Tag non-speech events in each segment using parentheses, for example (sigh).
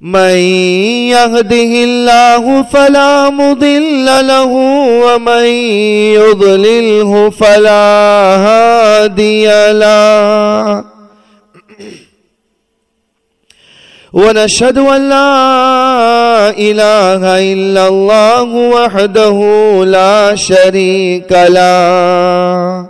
من يهده الله فلا مضل له ومن يضلله فلا هادي له. ونشهد أن لا إله إلا الله وحده لا شريك له.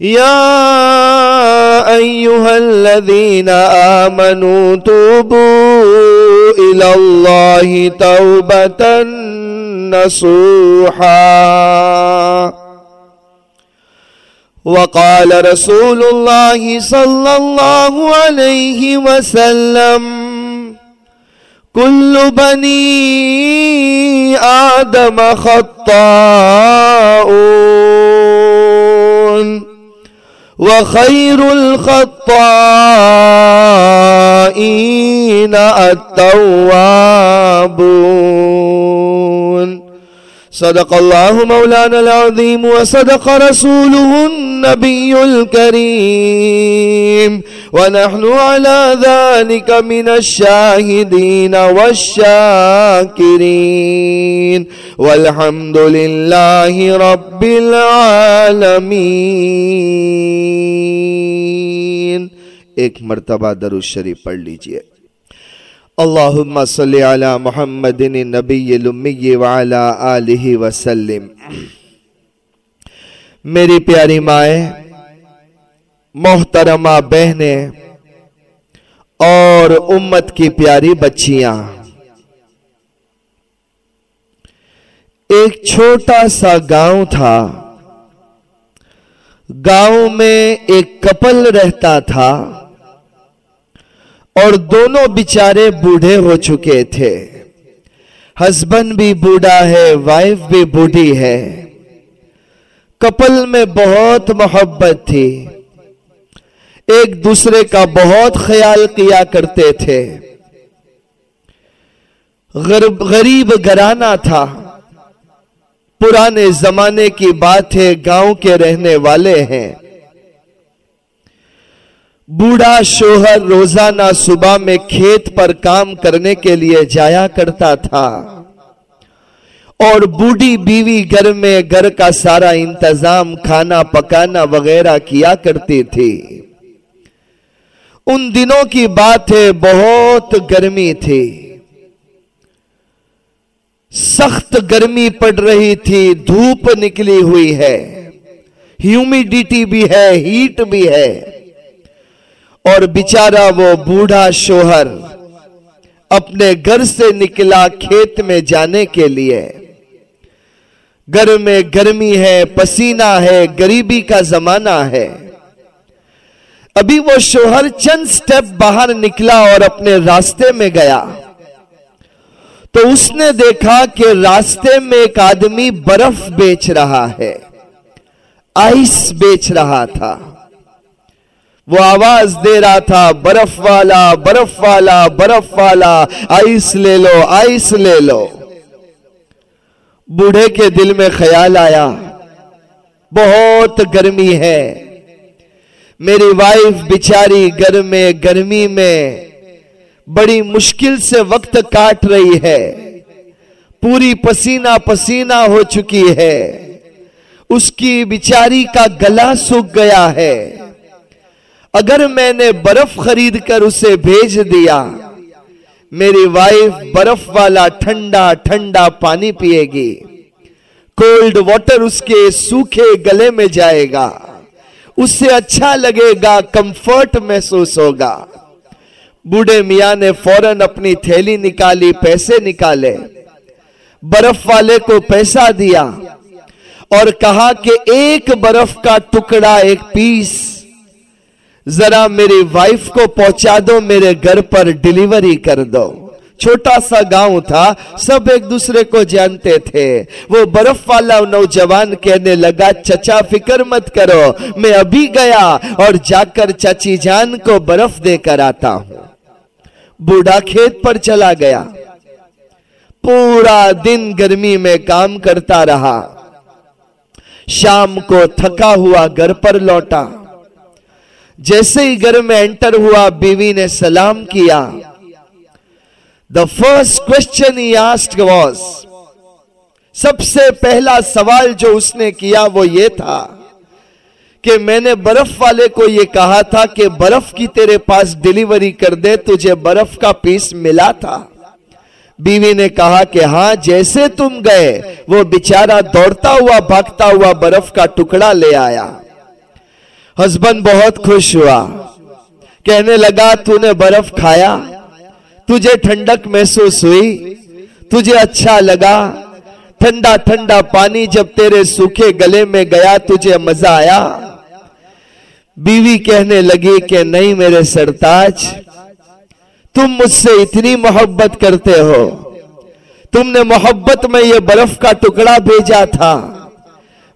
يا أيها الذين آمنوا توبوا إلى الله توبة نصوحا. وقال رسول الله صلى الله عليه وسلم كل بني آدم خطاؤون وخير الخطائين التوابون. صدق الله مولانا العظيم وصدق رسوله النبي الكريم ونحن على ذلك من الشاهدين والشاكرين والحمد لله رب العالمين ایک مرتبہ درود شریف پڑھ لیجیے. اللہم صلی علی محمد نبی الامی وعلا آلہ وسلم۔ میری پیاری مائیں، محترمہ بہنیں اور امت کی پیاری بچیاں، ایک چھوٹا سا گاؤں تھا۔ گاؤں میں ایک کپل رہتا تھا۔ اور دونوں بچارے بوڑھے ہو چکے تھے۔ ہسبینڈ بھی بوڑھا ہے، وائف بھی بوڑھی ہے۔ کپل میں بہت محبت تھی۔ ایک دوسرے کا بہت خیال کیا کرتے تھے۔ غریب گرانا تھا۔ پرانے زمانے کی بات ہے، گاؤں کے رہنے والے ہیں۔ بوڑھا شوہر روزانہ صبح میں کھیت پر کام کرنے کے لیے جایا کرتا تھا۔ اور بوڑھی بیوی گھر میں گھر کا سارا انتظام، کھانا پکانا وغیرہ کیا کرتی تھی۔ ان دنوں کی بات ہے بہت گرمی تھی۔ سخت گرمی پڑ رہی تھی، دھوپ نکلی ہوئی ہے۔ ہیومیڈیٹی بھی ہے، ہیٹ بھی ہے۔ اور بیچارہ وہ بوڑھا شوہر اپنے گھر سے نکلا کھیت میں جانے کے لیے۔ گھر میں گرمی ہے، پسینہ ہے گریبی کا زمانہ ہے۔ ابھی وہ شوہر چند سٹیپ باہر نکلا اور اپنے راستے میں گیا۔ تو اس نے دیکھا کہ راستے میں ایک آدمی برف بیچ رہا ہے، آئس بیچ رہا تھا۔ وہ آواز دے رہا تھا، برف والا برف والا برف والا، آئس لے لو، آئس لے لو۔ بوڑھے کے دل میں خیال آیا، بہت گرمی ہے۔ میری وائف بچاری گھر میں، گرمی میں، بڑی مشکل سے وقت کاٹ رہی ہے۔ پوری پسینہ پسینہ ہو چکی ہے۔ اس کی بیچاری کا گلا سوکھ گیا ہے۔ اگر میں نے برف خرید کر اسے بھیج دیا، میری وائف برف والا ٹھنڈا ٹھنڈا پانی پیے گی۔ کولڈ واٹر اس کے سوکھے گلے میں جائے گا۔ اس سے اچھا لگے گا، کمفرٹ محسوس ہوگا۔ بوڑھے میاں نے فوراً اپنی تھیلی نکالی، پیسے نکالے۔ برف والے کو پیسہ دیا اور کہا کہ ایک برف کا ٹکڑا، ایک پیس ذرا میری وائف کو پہنچا دو، میرے گھر پر ڈیلیوری کر دو۔ چھوٹا سا گاؤں تھا، سب ایک دوسرے کو جانتے تھے۔ وہ برف والا نوجوان کہنے لگا، چچا فکر مت کرو، میں ابھی گیا اور جا کر چچی جان کو برف دے کر آتا ہوں۔ بوڑھا کھیت پر چلا گیا۔ پورا دن گرمی میں کام کرتا رہا۔ شام کو تھکا ہوا گھر پر لوٹا۔ جیسے ہی گھر میں انٹر ہوا، بیوی نے سلام کیا۔ The first question he asked was سب سے پہلا سوال جو اس نے کیا وہ یہ تھا کہ میں نے برف والے کو یہ کہا تھا کہ برف کی تیرے پاس ڈیلیوری کر دے، تجھے برف کا پیس ملا تھا۔ بیوی نے کہا کہ ہاں جیسے تم گئے، وہ بیچارہ دوڑتا ہوا، بھاگتا ہوا برف کا ٹکڑا لے آیا۔ ہسبینڈ بہت خوش ہوا۔ کہنے لگا تو نے برف کھایا، تجھے ٹھنڈک محسوس ہوئی، تجھے اچھا لگا، ٹھنڈا ٹھنڈا پانی جب تیرے سوکھے گلے میں گیا، تجھے مزہ آیا۔ بیوی کہنے لگی کہ نہیں میرے سرتاج، تم مجھ سے اتنی محبت کرتے ہو۔ تم نے محبت میں یہ برف کا ٹکڑا بھیجا تھا۔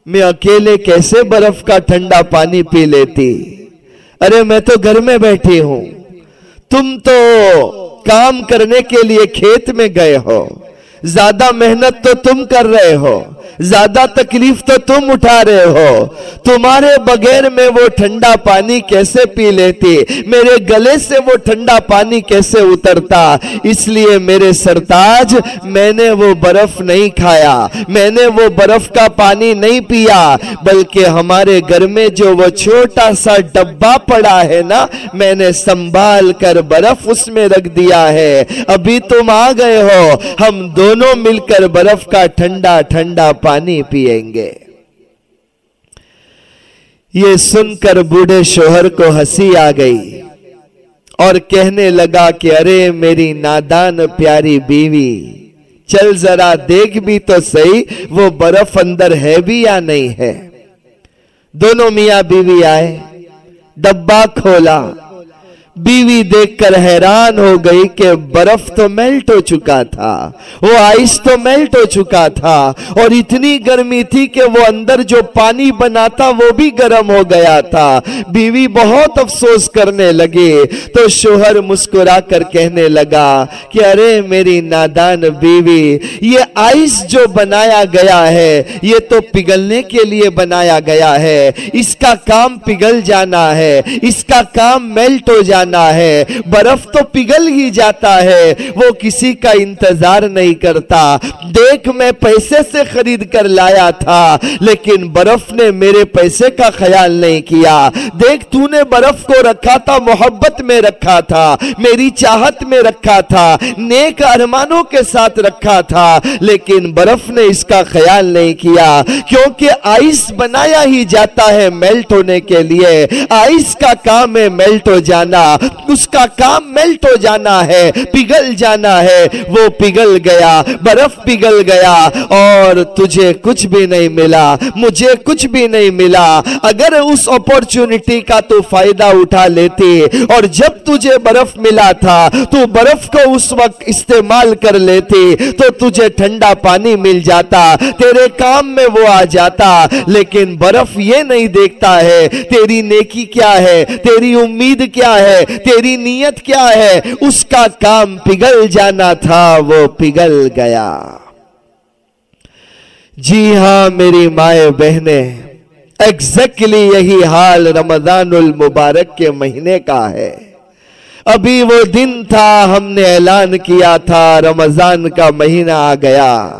میں اکیلے کیسے برف کا ٹھنڈا پانی پی لیتی؟ ارے میں تو گھر میں بیٹھی ہوں۔ تم تو کام کرنے کے لیے کھیت میں گئے ہو۔ زیادہ محنت تو تم کر رہے ہو، زیادہ تکلیف تو تم اٹھا رہے ہو۔ تمہارے بغیر میں وہ ٹھنڈا پانی کیسے پی لیتی؟ میرے گلے سے وہ ٹھنڈا پانی کیسے اترتا؟ اس لیے میرے سرتاج، میں نے وہ برف نہیں کھایا، میں نے وہ برف کا پانی نہیں پیا، بلکہ ہمارے گھر میں جو وہ چھوٹا سا ڈبا پڑا ہے نا، میں نے سنبھال کر برف اس میں رکھ دیا ہے۔ ابھی تم آ گئے ہو، ہم دو دونوں مل کر برف کا ٹھنڈا ٹھنڈا پانی پیئیں گے۔ یہ سن کر بوڑھے شوہر کو ہنسی آ گئی اور کہنے لگا کہ ارے میری نادان پیاری بیوی، چل ذرا دیکھ بھی تو صحیح وہ برف اندر ہے بھی یا نہیں ہے۔ دونوں میاں بیوی آئے ڈبا کھولا۔ بیوی دیکھ کر حیران ہو گئی کہ برف تو میلٹ ہو چکا تھا، وہ آئس تو میلٹ ہو چکا تھا، اور اتنی گرمی تھی کہ وہ اندر جو پانی بنا تھا وہ بھی گرم ہو گیا تھا۔ بیوی بہت افسوس کرنے لگے تو شوہر مسکرا کر کہنے لگا کہ ارے میری نادان بیوی، یہ آئس جو بنایا گیا ہے، یہ تو پگلنے کے لیے بنایا گیا ہے۔ اس کا کام پگل جانا ہے، اس کا کام میلٹ ہو جانا جانا ہے، برف تو پگل ہی جاتا ہے، وہ کسی کا انتظار نہیں کرتا۔ دیکھ، میں پیسے سے خرید کر لایا تھا، لیکن برف نے میرے پیسے کا خیال نہیں کیا۔ دیکھ، تو نے برف کو رکھا تھا، محبت میں رکھا تھا، میری چاہت میں رکھا تھا، نیک ارمانوں کے ساتھ رکھا تھا، لیکن برف نے اس کا خیال نہیں کیا۔ کیونکہ آئس بنایا ہی جاتا ہے میلٹ ہونے کے لیے۔ آئس کا کام ہے میلٹ ہو جانا۔ اس کا کام میلٹ ہو جانا ہے پگل جانا ہے۔ وہ پگل گیا، برف پگل گیا۔ اور تجھے کچھ بھی نہیں ملا، مجھے کچھ بھی نہیں ملا۔ اگر اس اپورچونٹی کا تو فائدہ اٹھا لیتی، اور جب تجھے برف ملا تھا، تو برف کو اس وقت استعمال کر لیتی، تو تجھے ٹھنڈا پانی مل جاتا، تیرے کام میں وہ آ جاتا۔ لیکن برف یہ نہیں دیکھتا ہے، تیری نیکی کیا ہے، تیری امید کیا ہے؟ تیری نیت کیا ہے؟ اس کا کام پگل جانا تھا، وہ پگل گیا۔ جی ہاں میری مائیں بہنیں ایگزیکٹلی یہی حال رمضان المبارک کے مہینے کا ہے۔ ابھی وہ دن تھا، ہم نے اعلان کیا تھا، رمضان کا مہینہ آ گیا۔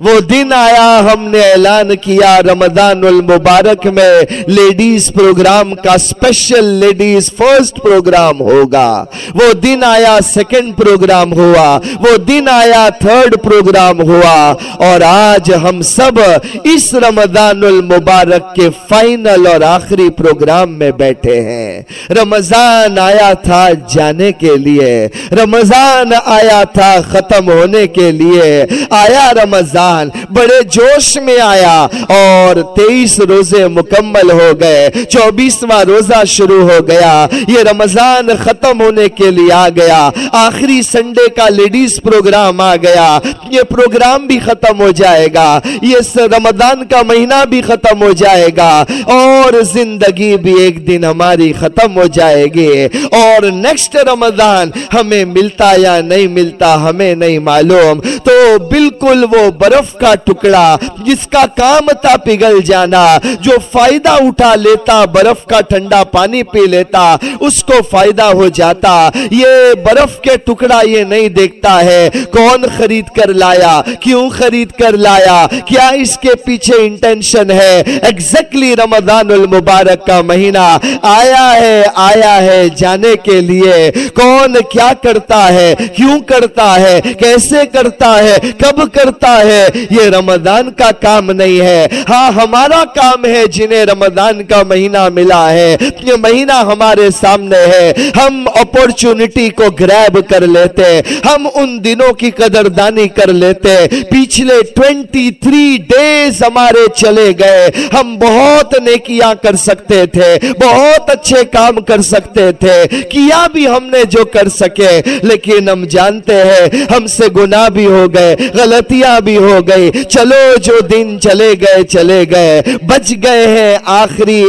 وہ دن آیا، ہم نے اعلان کیا رمضان المبارک میں لیڈیز پروگرام کا اسپیشل لیڈیز فرسٹ پروگرام ہوگا۔ وہ دن آیا، سیکنڈ پروگرام ہوا۔ وہ دن آیا، تھرڈ پروگرام ہوا۔ اور آج ہم سب اس رمضان المبارک کے فائنل اور آخری پروگرام میں بیٹھے ہیں۔ رمضان آیا تھا جانے کے لیے۔ رمضان آیا تھا ختم ہونے کے لیے۔ آیا رمضان رمضان بڑے جوش میں آیا۔ اور تیئیس روزے مکمل ہو گئے۔ چوبیسواں روزہ شروع ہو گیا۔ یہ رمضان ختم ہونے کے لیے آ گیا۔ آخری سنڈے کا لیڈیز پروگرام آ گیا۔ یہ پروگرام بھی ختم ہو جائے گا۔ یہ رمضان کا مہینہ بھی ختم ہو جائے گا۔ اور زندگی بھی ایک دن ہماری ختم ہو جائے گی۔ اور نیکسٹ رمضان ہمیں ملتا یا نہیں ملتا ہمیں نہیں معلوم۔ تو بالکل وہ برف کا ٹکڑا جس کا کام تھا پگل جانا، جو فائدہ اٹھا لیتا، برف کا ٹھنڈا پانی پی لیتا، اس کو فائدہ ہو جاتا۔ یہ برف کے ٹکڑا یہ نہیں دیکھتا ہے۔ کون خرید کر لایا؟ کیوں خرید کر لایا؟ کیا اس کے پیچھے انٹینشن ہے؟ ایگزیکٹلی رمضان المبارک کا مہینہ آیا ہے آیا ہے جانے کے لیے۔ کون کیا کرتا ہے؟ کیوں کرتا ہے؟ کیسے کرتا ہے؟ کب کرتا ہے؟ یہ رمضان کا کام نہیں ہے۔ ہاں ہمارا کام ہے جنہیں رمضان کا مہینہ ملا ہے۔ یہ مہینہ ہمارے سامنے ہے۔ ہم اپورچونٹی کو گریب کر لیتے۔ ہم ان دنوں کی قدردانی کر لیتے۔ پچھلے ٹوینٹی تھری ڈیز ہمارے چلے گئے۔ ہم بہت نیکیاں کر سکتے تھے۔ بہت اچھے کام کر سکتے تھے۔ کیا بھی ہم نے جو کر سکے، لیکن ہم جانتے ہیں، ہم سے گناہ بھی ہو گئے، غلطیاں بھی ہو گئی۔ چلو، جو دن چلے گئے چلے گئے۔ بچ گئے ہیں آخری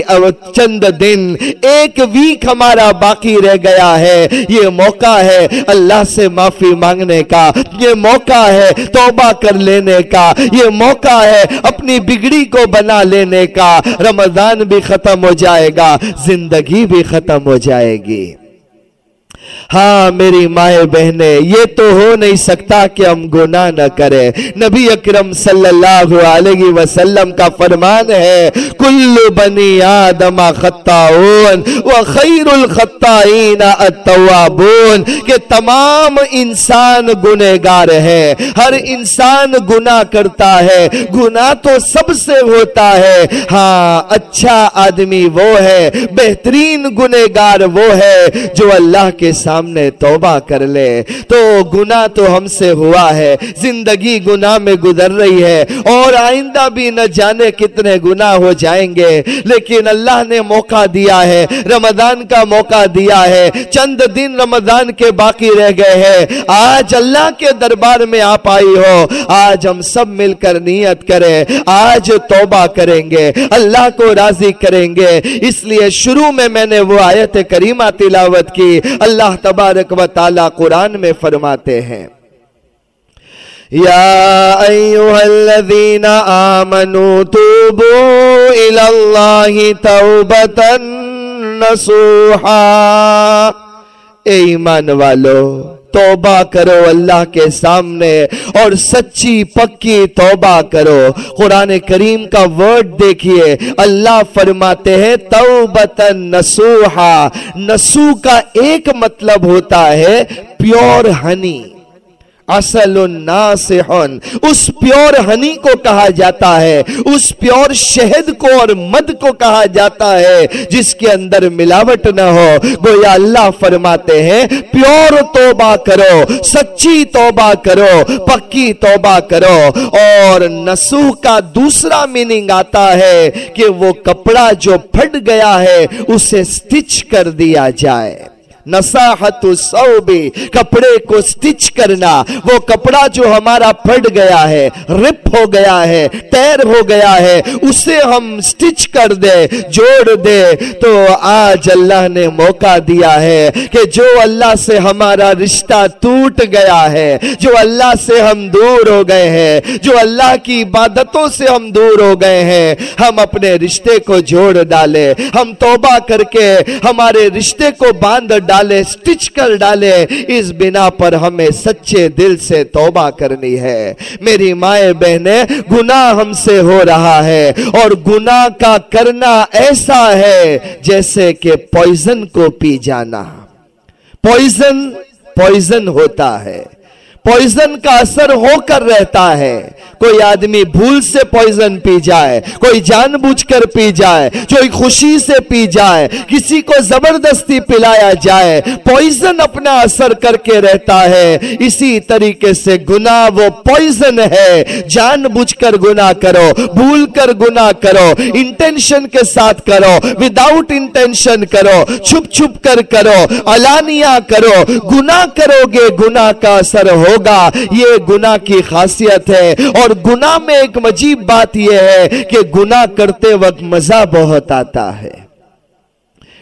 چند دن۔ ایک ویک ہمارا باقی رہ گیا ہے۔ یہ موقع ہے اللہ سے معافی مانگنے کا۔ یہ موقع ہے توبہ کر لینے کا۔ یہ موقع ہے اپنی بگڑی کو بنا لینے کا۔ رمضان بھی ختم ہو جائے گا، زندگی بھی ختم ہو جائے گی۔ ہاں میری مائیں بہنیں، یہ تو ہو نہیں سکتا کہ ہم گناہ نہ کریں۔ نبی اکرم صلی اللہ علیہ وسلم کا فرمان ہے، کل بنی آدم خطاؤن وخیر الخطائین التوابون، کہ تمام انسان گنہگار ہے ہر انسان گناہ کرتا ہے، گناہ تو سب سے ہوتا ہے۔ ہاں اچھا آدمی وہ ہے، بہترین گنہگار وہ ہے جو اللہ کے سامنے توبہ کر لے۔ تو گناہ تو ہم سے ہوا ہے، زندگی گناہ میں گزر رہی ہے۔ اور آئندہ بھی نہ جانے کتنے گناہ ہو جائیں گے۔ لیکن اللہ نے موقع دیا ہے، رمضان کا موقع دیا ہے۔ چند دن رمضان کے باقی رہ گئے ہیں۔ آج اللہ کے دربار میں آپ آئی ہو۔ آج ہم سب مل کر نیت کریں۔ آج توبہ کریں گے۔ اللہ کو راضی کریں گے۔ اس لیے شروع میں میں نے وہ آیت کریمہ تلاوت کی۔ اللہ اللہ تبارک و تعالی قرآن میں فرماتے ہیں۔ یا ایوہ الذین آمنوا توبو الاللہ توبتا نصوحا۔ اے ایمان والو توبہ کرو اللہ کے سامنے اور سچی پکی توبہ کرو۔ قرآن کریم کا ورڈ دیکھیے۔ اللہ فرماتے ہیں، توبتا نسوحا نسو کا ایک مطلب ہوتا ہے پیور ہنی اصل الناسحن اس پیور ہنی کو کہا جاتا ہے، اس پیور شہد کو اور مد کو کہا جاتا ہے، جس کے اندر ملاوٹ نہ ہو۔ گویا اللہ فرماتے ہیں، پیور توبہ کرو، سچی توبہ کرو، پکی توبہ کرو۔ اور نسوح کا دوسرا میننگ آتا ہے کہ وہ کپڑا جو پھٹ گیا ہے، اسے سٹچ کر دیا جائے۔ نساحت الصوبی کپڑے کو سٹچ کرنا، وہ کپڑا جو ہمارا پھٹ گیا ہے، رپ ہو گیا ہے تیر ہو گیا ہے، اسے ہم سٹچ کر دے، جوڑ دے۔ تو آج اللہ نے موقع دیا ہے کہ جو اللہ سے ہمارا رشتہ ٹوٹ گیا ہے، جو اللہ سے ہم دور ہو گئے ہیں، جو اللہ کی عبادتوں سے ہم دور ہو گئے ہیں، ہم اپنے رشتے کو جوڑ ڈالے ہم توبہ کر کے ہمارے رشتے کو باندھ ڈالے ڈالے سٹچ کر ڈالے، اس بنا پر ہمیں سچے دل سے توبہ کرنی ہے۔ میری مائیں بہنیں، گناہ ہم سے ہو رہا ہے اور گناہ کا کرنا ایسا ہے جیسے کہ پوائزن کو پی جانا۔ پوائزن پوائزن ہوتا ہے۔ پوائزن کا اثر ہو کر رہتا ہے۔ کوئی آدمی بھول سے پوائزن پی جائے، کوئی جان بوجھ کر پی جائے، جو خوشی سے پی جائے، کسی کو زبردستی پلایا جائے، پوائزن اپنا اثر کر کے رہتا ہے۔ اسی طریقے سے گناہ وہ پوائزن ہے۔ جان بوجھ کر گناہ کرو، بھول کر گناہ کرو، انٹینشن کے ساتھ کرو وداؤٹ انٹینشن کرو، چھپ چھپ کر کرو علانیہ کرو۔ گناہ کرو گے، گناہ کا اثر ہو ہوگا۔ یہ گناہ کی خاصیت ہے۔ اور گناہ میں ایک مجیب بات یہ ہے کہ گناہ کرتے وقت مزہ بہت آتا ہے۔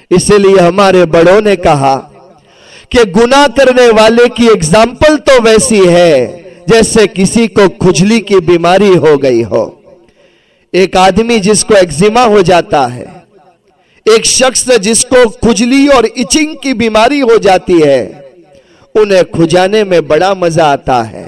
اسی لیے ہمارے بڑوں نے کہا کہ گناہ کرنے والے کی اگزامپل تو ویسی ہے جیسے کسی کو کھجلی کی بیماری ہو گئی ہو۔ ایک آدمی جس کو ایکزیما ہو جاتا ہے، ایک شخص جس کو کھجلی اور اچنگ کی بیماری ہو جاتی ہے۔ انہیں کھجانے میں بڑا مزہ آتا ہے۔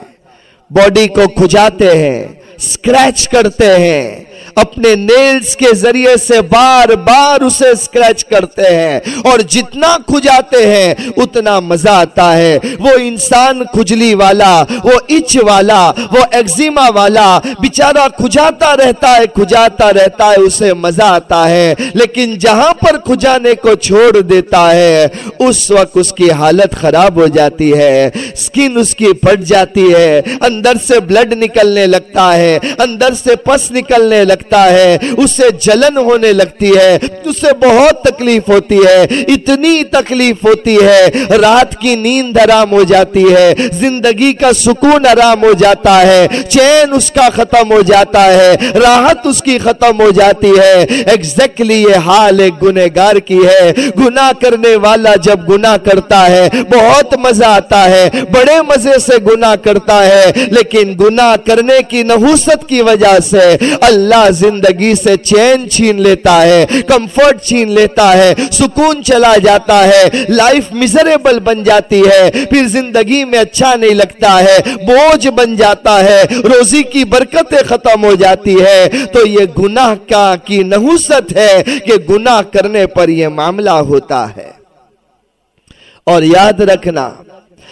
باڈی کو کھجاتے ہیں سکریچ کرتے ہیں۔ اپنے نیلز کے ذریعے سے بار بار اسے سکریچ کرتے ہیں اور جتنا کھجاتے ہیں اتنا مزہ آتا ہے۔ وہ انسان کھجلی والا، وہ اچ والا، وہ ایگزیما والا بچارہ کھجاتا رہتا ہے، کھجاتا رہتا ہے، اسے مزہ آتا ہے۔ لیکن جہاں پر کھجانے کو چھوڑ دیتا ہے، اس وقت اس کی حالت خراب ہو جاتی ہے، سکن اس کی پھٹ جاتی ہے، اندر سے بلڈ نکلنے لگتا ہے، اندر سے پس نکلنے لگتا لگتا ہے اسے جلن ہونے لگتی ہے اسے بہت تکلیف ہوتی ہے، اتنی تکلیف ہوتی ہے، رات کی نیند آرام ہو جاتی ہے، زندگی کا سکون آرام ہو جاتا ہے، چین اس کا ختم ہو جاتا ہے، راحت اس کی ختم ہو جاتی ہے۔ ایگزیکٹلی یہ حال ایک گنہگار کی ہے۔ گناہ کرنے والا جب گناہ کرتا ہے، بہت مزہ آتا ہے، بڑے مزے سے گناہ کرتا ہے، لیکن گناہ کرنے کی نحوست کی وجہ سے اللہ زندگی سے چین چھین لیتا ہے، کمفرٹ چھین لیتا ہے، سکون چلا جاتا ہے، لائف مزریبل بن جاتی ہے، پھر زندگی میں اچھا نہیں لگتا ہے، بوجھ بن جاتا ہے، روزی کی برکتیں ختم ہو جاتی ہے۔ تو یہ گناہ کا کی نحوست ہے کہ گناہ کرنے پر یہ معاملہ ہوتا ہے۔ اور یاد رکھنا،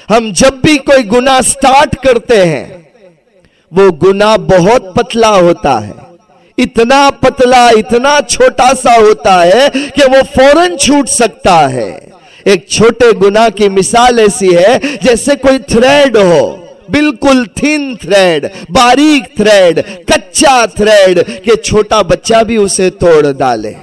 ہم جب بھی کوئی گناہ سٹارٹ کرتے ہیں، وہ گناہ بہت پتلا ہوتا ہے۔ اتنا پتلا، اتنا چھوٹا سا ہوتا ہے کہ وہ فوراً چھوٹ سکتا ہے۔ ایک چھوٹے گناہ کی مثال ایسی ہے جیسے کوئی تھریڈ ہو۔ بالکل تھن تھریڈ، باریک تھریڈ، کچا تھریڈ کہ چھوٹا بچہ بھی اسے توڑ ڈالے۔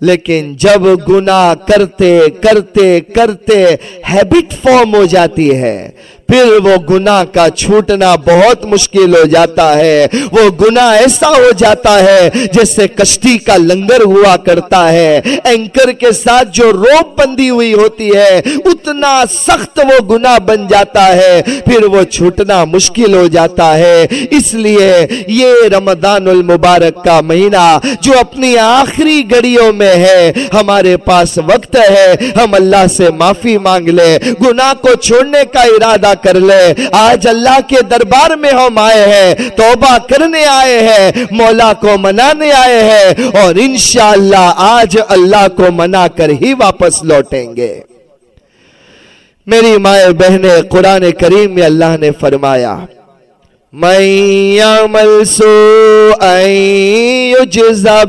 لیکن جب گناہ کرتے کرتے کرتے ہیبٹ فارم ہو جاتی ہے پھر وہ گناہ کا چھوٹنا بہت مشکل ہو جاتا ہے۔ وہ گناہ ایسا ہو جاتا ہے جیسے کشتی کا لنگر ہوا کرتا ہے۔ اینکر کے ساتھ جو روپ بندی ہوئی ہوتی ہے، اتنا سخت وہ گناہ بن جاتا ہے۔ پھر وہ چھوٹنا مشکل ہو جاتا ہے۔ اس لیے یہ رمضان المبارک کا مہینہ جو اپنی آخری گڑیوں میں ہے، ہمارے پاس وقت ہے۔ ہم اللہ سے معافی مانگ لے گناہ کو چھوڑنے کا ارادہ کر لے۔ آج اللہ کے دربار میں ہم آئے ہیں، توبہ کرنے آئے ہیں، مولا کو منانے آئے ہیں اور انشاءاللہ آج اللہ کو منا کر ہی واپس لوٹیں گے۔ میری مائے بہنیں، قرآن کریم میں اللہ نے فرمایا یعمل یجزا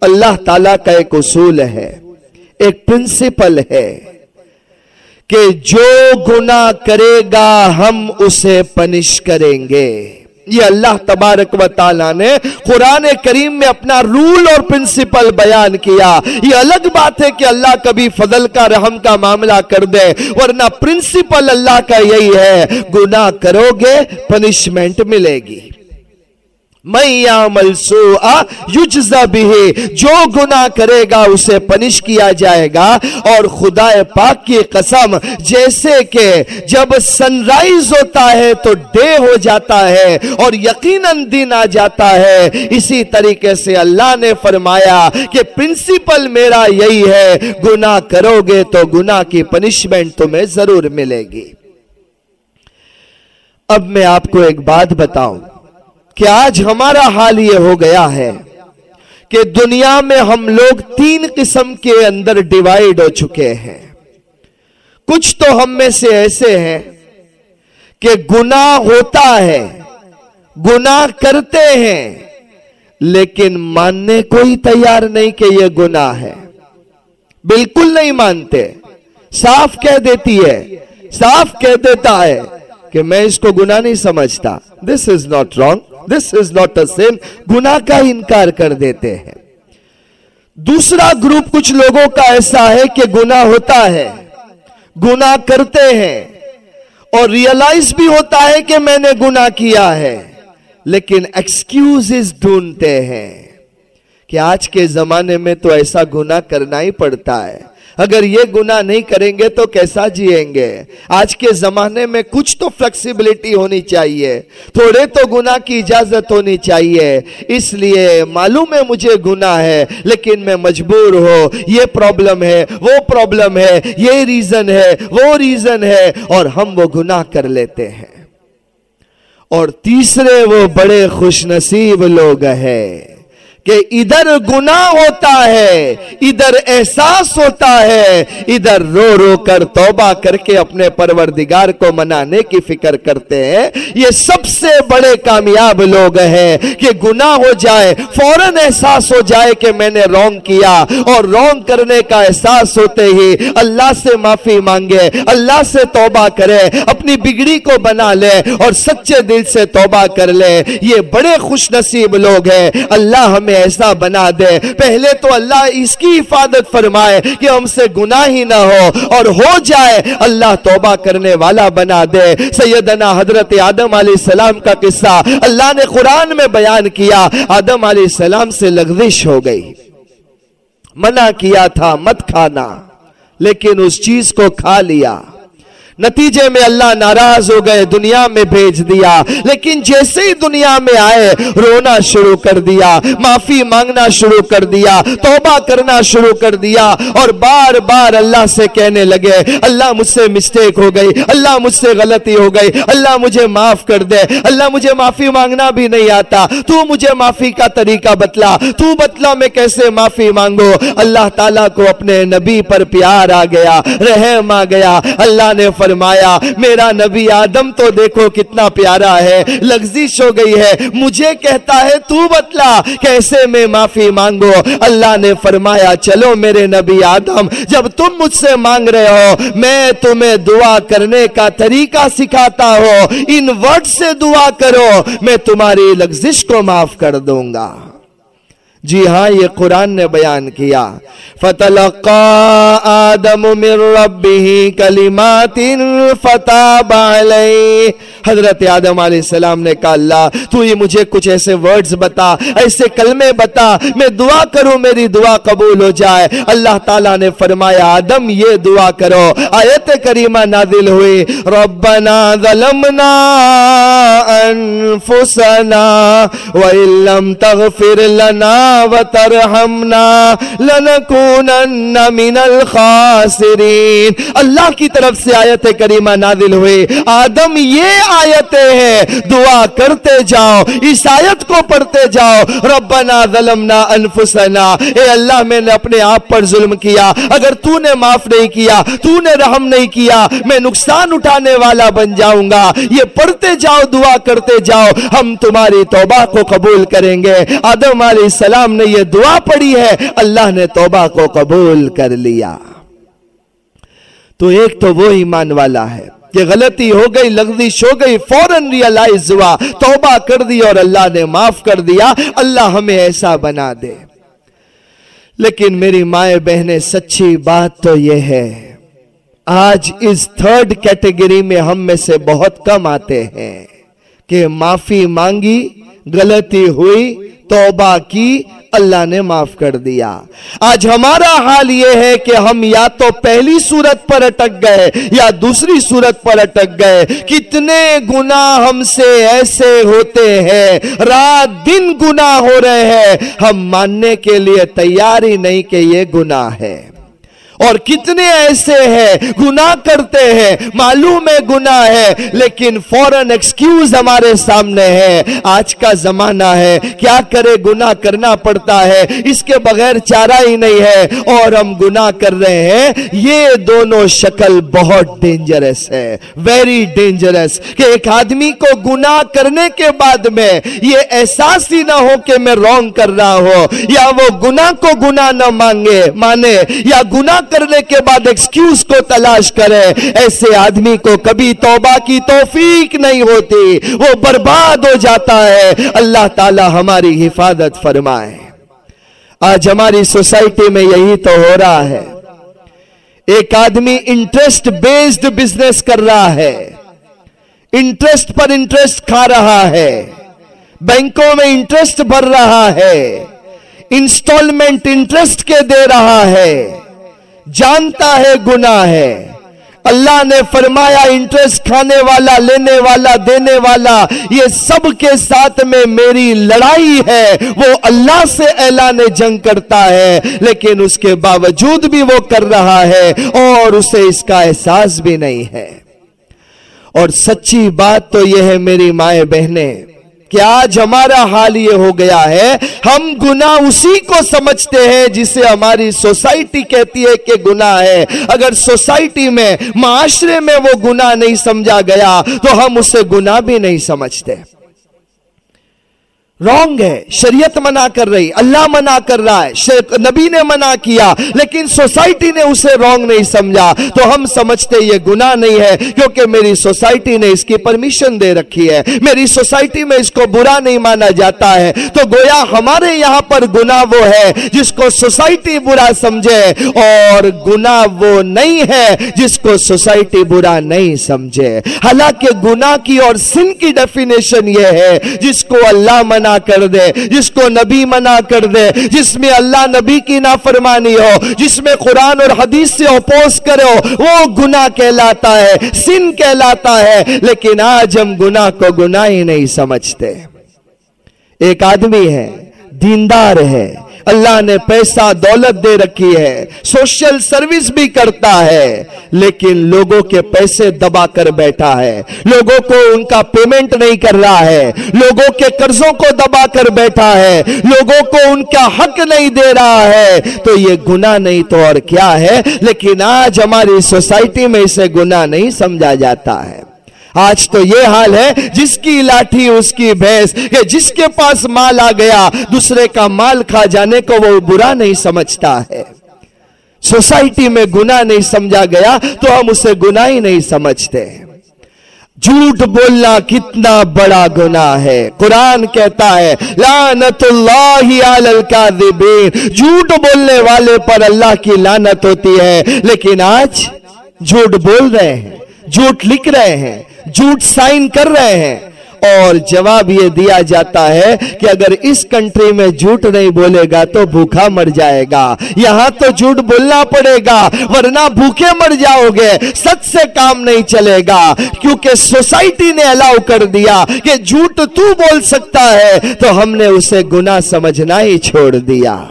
اللہ تعالیٰ کا ایک اصول ہے، ایک پرنسپل ہے۔ کہ جو گناہ کرے گا ہم اسے پنش کریں گے۔ یہ اللہ تبارک و تعالیٰ نے قرآن کریم میں اپنا رول اور پرنسپل بیان کیا۔ یہ الگ بات ہے کہ اللہ کبھی فضل کا رحم کا معاملہ کر دے، ورنہ پرنسپل اللہ کا یہی ہے۔ گناہ کرو گے، پنشمنٹ ملے گی۔ میں یجزا بھی جو گناہ کرے گا اسے پنش کیا جائے گا۔ اور خدا پاک کی قسم، جیسے کہ جب سن رائز ہوتا ہے تو ڈے ہو جاتا ہے اور یقیناً دن آ جاتا ہے۔ اسی طریقے سے اللہ نے فرمایا کہ پرنسپل میرا یہی ہے، گناہ کرو گے تو گناہ کی پنشمنٹ تمہیں ضرور ملے گی۔ اب میں آپ کو ایک بات بتاؤں۔ کہ آج ہمارا حال یہ ہو گیا ہے کہ دنیا میں ہم لوگ تین قسم کے اندر ڈیوائیڈ ہو چکے ہیں۔ کچھ تو ہم میں سے ایسے ہیں کہ گناہ ہوتا ہے، گناہ کرتے ہیں، لیکن ماننے کوئی تیار نہیں کہ یہ گناہ ہے۔ بالکل نہیں مانتے، صاف کہہ دیتی ہے، صاف کہہ دیتا ہے کہ میں اس کو گناہ نہیں سمجھتا۔ This is not wrong this is not a sin گناہ کا انکار کر دیتے ہیں۔ دوسرا گروپ کچھ لوگوں کا ایسا ہے کہ گناہ ہوتا ہے۔ گناہ کرتے ہیں۔ اور ریئلائز بھی ہوتا ہے کہ میں نے گناہ کیا ہے۔ لیکن ایکسکیوز ڈھونڈتے ہیں۔ کہ آج کے زمانے میں تو ایسا گناہ کرنا ہی پڑتا ہے۔ اگر یہ گناہ نہیں کریں گے تو کیسا جیئیں گے؟ آج کے زمانے میں کچھ تو فلیکسیبلٹی ہونی چاہیے۔ تھوڑے تو گناہ کی اجازت ہونی چاہیے۔ اس لیے معلوم ہے مجھے گناہ ہے، لیکن میں مجبور ہو یہ پرابلم ہے، وہ پرابلم ہے، یہ ریزن ہے، وہ ریزن ہے۔ اور ہم وہ گناہ کر لیتے ہیں۔ اور تیسرے وہ بڑے خوش نصیب لوگ ہیں۔ کہ ادھر گناہ ہوتا ہے، ادھر احساس ہوتا ہے، ادھر رو رو کر توبہ کر کے اپنے پروردگار کو منانے کی فکر کرتے ہیں۔ یہ سب سے بڑے کامیاب لوگ ہیں کہ گناہ ہو جائے، فوراً احساس ہو جائے کہ میں نے رونگ کیا۔ اور رونگ کرنے کا احساس ہوتے ہی اللہ سے معافی مانگے، اللہ سے توبہ کرے، اپنی بگڑی کو بنا لے اور سچے دل سے توبہ کر لے۔ یہ بڑے خوش نصیب لوگ ہیں۔ اللہ ہمیں ایسا بنا دے۔ پہلے تو اللہ اس کی حفاظت فرمائے کہ ہم سے گناہ ہی نہ ہو اور ہو جائے، اللہ توبہ کرنے والا بنا دے۔ سیدنا حضرت آدم علیہ السلام کا قصہ اللہ نے قرآن میں بیان کیا۔ آدم علیہ السلام سے لغزش ہو گئی۔ منع کیا تھا، مت کھانا، لیکن اس چیز کو کھا لیا۔ نتیجے میں اللہ ناراض ہو گئے، دنیا میں بھیج دیا۔ لیکن جیسے ہی دنیا میں آئے، رونا شروع کر دیا، معافی مانگنا شروع کر دیا، توبہ کرنا شروع کر دیا۔ اور بار بار اللہ سے کہنے لگے، اللہ مجھ سے مسٹیک ہو گئی، اللہ مجھ سے غلطی ہو گئی، اللہ مجھے معاف کر دے، اللہ مجھے معافی مانگنا بھی نہیں آتا۔ تو مجھے معافی کا طریقہ بتلا، تو بتلا میں کیسے معافی مانگو اللہ تعالیٰ کو اپنے نبی پر پیار آ گیا، رحم آ گیا۔ اللہ نے فرمایا فرمایا، میرا نبی آدم تو دیکھو کتنا پیارا ہے لگزش ہو گئی ہے، مجھے کہتا ہے تو بتلا کیسے میں معافی مانگو. اللہ نے فرمایا، چلو میرے نبی آدم، جب تم مجھ سے مانگ رہے ہو، میں تمہیں دعا کرنے کا طریقہ سکھاتا ہوں، ان ورڈ سے دعا کرو، میں تمہاری لگزش کو معاف کر دوں گا. جی ہاں یہ قرآن نے بیان کیا۔ فَتَلَقَا آدَمُ مِن رَبِّهِ كَلِمَاتٍ فَتَابَ عَلَيْهِ۔ حضرت آدم علیہ السلام نے کہا، اللہ، تو یہ مجھے کچھ ایسے ورڈز بتا، ایسے کلمے بتا، میں دعا کروں، میری دعا قبول ہو جائے۔ اللہ تعالیٰ نے فرمایا، آدم، یہ دعا کرو۔ آیت کریمہ نازل ہوئی۔ ربنا ظلمنا انفسنا وَإِن لَمْ تَغْفِرْ لَنَا وترحمنا لنكونن من الخاسرین۔ اللہ کی طرف سے آیت کریمہ نازل ہوئے۔ آدم یہ آیتیں ہیں، دعا کرتے جاؤ، اس آیت کو پڑھتے جاؤ۔ ربنا ظلمنا انفسنا۔ اے اللہ، میں نے اپنے آپ پر ظلم کیا۔ اگر تو نے معاف نہیں کیا، تو نے رحم نہیں کیا، میں نقصان اٹھانے والا بن جاؤں گا۔ یہ پڑھتے جاؤ، دعا کرتے جاؤ۔ ہم تمہاری توبہ کو قبول کریں گے۔ آدم علیہ السلام السلام نے یہ دعا پڑھی ہے، اللہ نے توبہ کو قبول کر لیا۔ تو ایک تو وہ ایمان والا ہے کہ غلطی ہو گئی، لغزش ہو گئی، فوراً ریالائز ہوا، توبہ کر دی اور اللہ نے معاف کر دیا۔ اللہ ہمیں ایسا بنا دے۔ لیکن میری مائیں بہنیں، سچی بات تو یہ ہے، آج اس تھرڈ کیٹیگری میں ہم میں سے بہت کم آتے ہیں کہ معافی مانگی، غلطی ہوئی توبہ کی اللہ نے معاف کر دیا۔ آج ہمارا حال یہ ہے کہ ہم یا تو پہلی صورت پر اٹک گئے یا دوسری صورت پر اٹک گئے۔ کتنے گناہ ہم سے ایسے ہوتے ہیں۔ رات دن گناہ ہو رہے ہیں۔ ہم ماننے کے لیے تیار ہی نہیں کہ یہ گناہ ہے۔ اور کتنے ایسے ہیں، گناہ کرتے ہیں، معلوم ہے گناہ ہے، لیکن فوراً ایکسکیوز ہمارے سامنے ہے۔ آج کا زمانہ ہے، کیا کرے گناہ کرنا پڑتا ہے۔ اس کے بغیر چارہ ہی نہیں ہے۔ اور ہم گناہ کر رہے ہیں۔ یہ دونوں شکل بہت ڈینجرس ہے ویری ڈینجرس کہ ایک آدمی کو گناہ کرنے کے بعد میں یہ احساس ہی نہ ہو کہ میں رونگ کر رہا ہوں، یا وہ گناہ کو گناہ نہ مانگے، مانے، یا گناہ کرنے کے بعد ایکسکیوز کو تلاش کرے۔ ایسے آدمی کو کبھی توبہ کی توفیق نہیں ہوتی۔ وہ برباد ہو جاتا ہے۔ اللہ تعالی ہماری حفاظت فرمائے۔ آج ہماری سوسائٹی میں یہی تو ہو رہا ہے۔ ایک آدمی انٹرسٹ بیسڈ بزنس کر رہا ہے۔ انٹرسٹ پر انٹرسٹ کھا رہا ہے۔ بینکوں میں انٹرسٹ بھر رہا ہے۔ انسٹالمنٹ انٹرسٹ کے دے رہا ہے۔ جانتا ہے، گناہ ہے۔ اللہ نے فرمایا انٹرسٹ کھانے والا، لینے والا، دینے والا، یہ سب کے ساتھ میں میری لڑائی ہے۔ وہ اللہ سے اعلان جنگ کرتا ہے، لیکن اس کے باوجود بھی وہ کر رہا ہے اور اسے اس کا احساس بھی نہیں ہے۔ اور سچی بات تو یہ ہے، میری مائیں بہنیں کہ آج ہمارا حال یہ ہو گیا ہے، ہم گناہ اسی کو سمجھتے ہیں جسے ہماری سوسائٹی کہتی ہے کہ گناہ ہے۔ اگر سوسائٹی میں، معاشرے میں وہ گناہ نہیں سمجھا گیا، تو ہم اسے گناہ بھی نہیں سمجھتے۔ رونگ ہے، شریعت منع کر رہی، اللہ منع کر رہا ہے نبی نے منع کیا، لیکن سوسائٹی نے اسے رونگ نہیں سمجھا، تو ہم سمجھتے یہ گناہ نہیں ہے، کیونکہ میری سوسائٹی نے اس کی پرمیشن دے رکھی ہے، میری سوسائٹی میں اس کو برا نہیں مانا جاتا ہے، تو گویا ہمارے یہاں پر گناہ وہ ہے، جس کو سوسائٹی برا سمجھے، اور گناہ وہ نہیں ہے، جس کو سوسائٹی برا نہیں سمجھے، حالانکہ گناہ کی اور سن کی ڈیفینیشن یہ ہے، جس کو اللہ منع منع کر دے، جس کو نبی منع کر دے، جس میں اللہ نبی کی نافرمانی ہو، جس میں قرآن اور حدیث سے اپوز کرو وہ گناہ کہلاتا ہے، سن کہلاتا ہے، لیکن آج ہم گناہ کو گناہ ہی نہیں سمجھتے۔ ایک آدمی ہے، دیندار ہے اللہ نے پیسہ دولت دے رکھی ہے، سوشل سروس بھی کرتا ہے، لیکن لوگوں کے پیسے دبا کر بیٹھا ہے۔ لوگوں کو ان کا پیمنٹ نہیں کر رہا ہے۔ لوگوں کے قرضوں کو دبا کر بیٹھا ہے۔ لوگوں کو ان کا حق نہیں دے رہا ہے۔ تو یہ گناہ نہیں تو اور کیا ہے؟ لیکن آج ہماری سوسائٹی میں اسے گناہ نہیں سمجھا جاتا ہے۔ آج تو یہ حال ہے، جس کی لاٹھی اس کی بھینس، کہ جس کے پاس مال آ گیا، دوسرے کا مال کھا جانے کو وہ برا نہیں سمجھتا ہے۔ سوسائٹی میں گناہ نہیں سمجھا گیا، تو ہم اسے گناہ ہی نہیں سمجھتے۔ جھوٹ بولنا کتنا بڑا گناہ ہے۔ قرآن کہتا ہے، لعنت اللہ علی جھوٹ بولنے والے پر اللہ کی لعنت ہوتی ہے، لیکن آج جھوٹ بول رہے ہیں، جھوٹ لکھ رہے ہیں۔ جھوٹ سائن کر رہے ہیں۔ اور جواب یہ دیا جاتا ہے کہ اگر اس کنٹری میں جھوٹ نہیں بولے گا تو بھوکا مر جائے گا۔ یہاں تو جھوٹ بولنا پڑے گا، ورنہ بھوکے مر جاؤ گے، سچ سے کام نہیں چلے گا۔ کیونکہ سوسائٹی نے الاؤ کر دیا کہ جھوٹ تو بول سکتا ہے، تو ہم نے اسے گناہ سمجھنا ہی چھوڑ دیا۔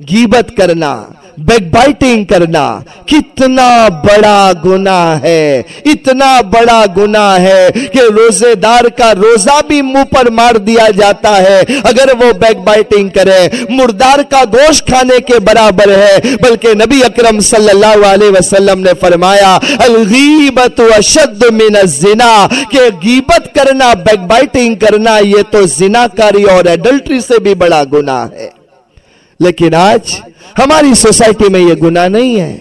گیبت کرنا۔ بیک بائٹنگ کرنا، کتنا بڑا گناہ ہے، اتنا بڑا گناہ ہے کہ روزے دار کا روزہ بھی منہ پر مار دیا جاتا ہے۔ اگر وہ بیک بائٹنگ کرے، مردار کا گوشت کھانے کے برابر ہے۔ بلکہ نبی اکرم صلی اللہ علیہ وسلم نے فرمایا الغیبت اشد من الزنا، کہ غیبت کرنا، بیک بائٹنگ کرنا، یہ تو زنا کاری اور ایڈلٹری سے بھی بڑا گناہ ہے۔ لیکن آج ہماری سوسائٹی میں یہ گناہ نہیں ہے۔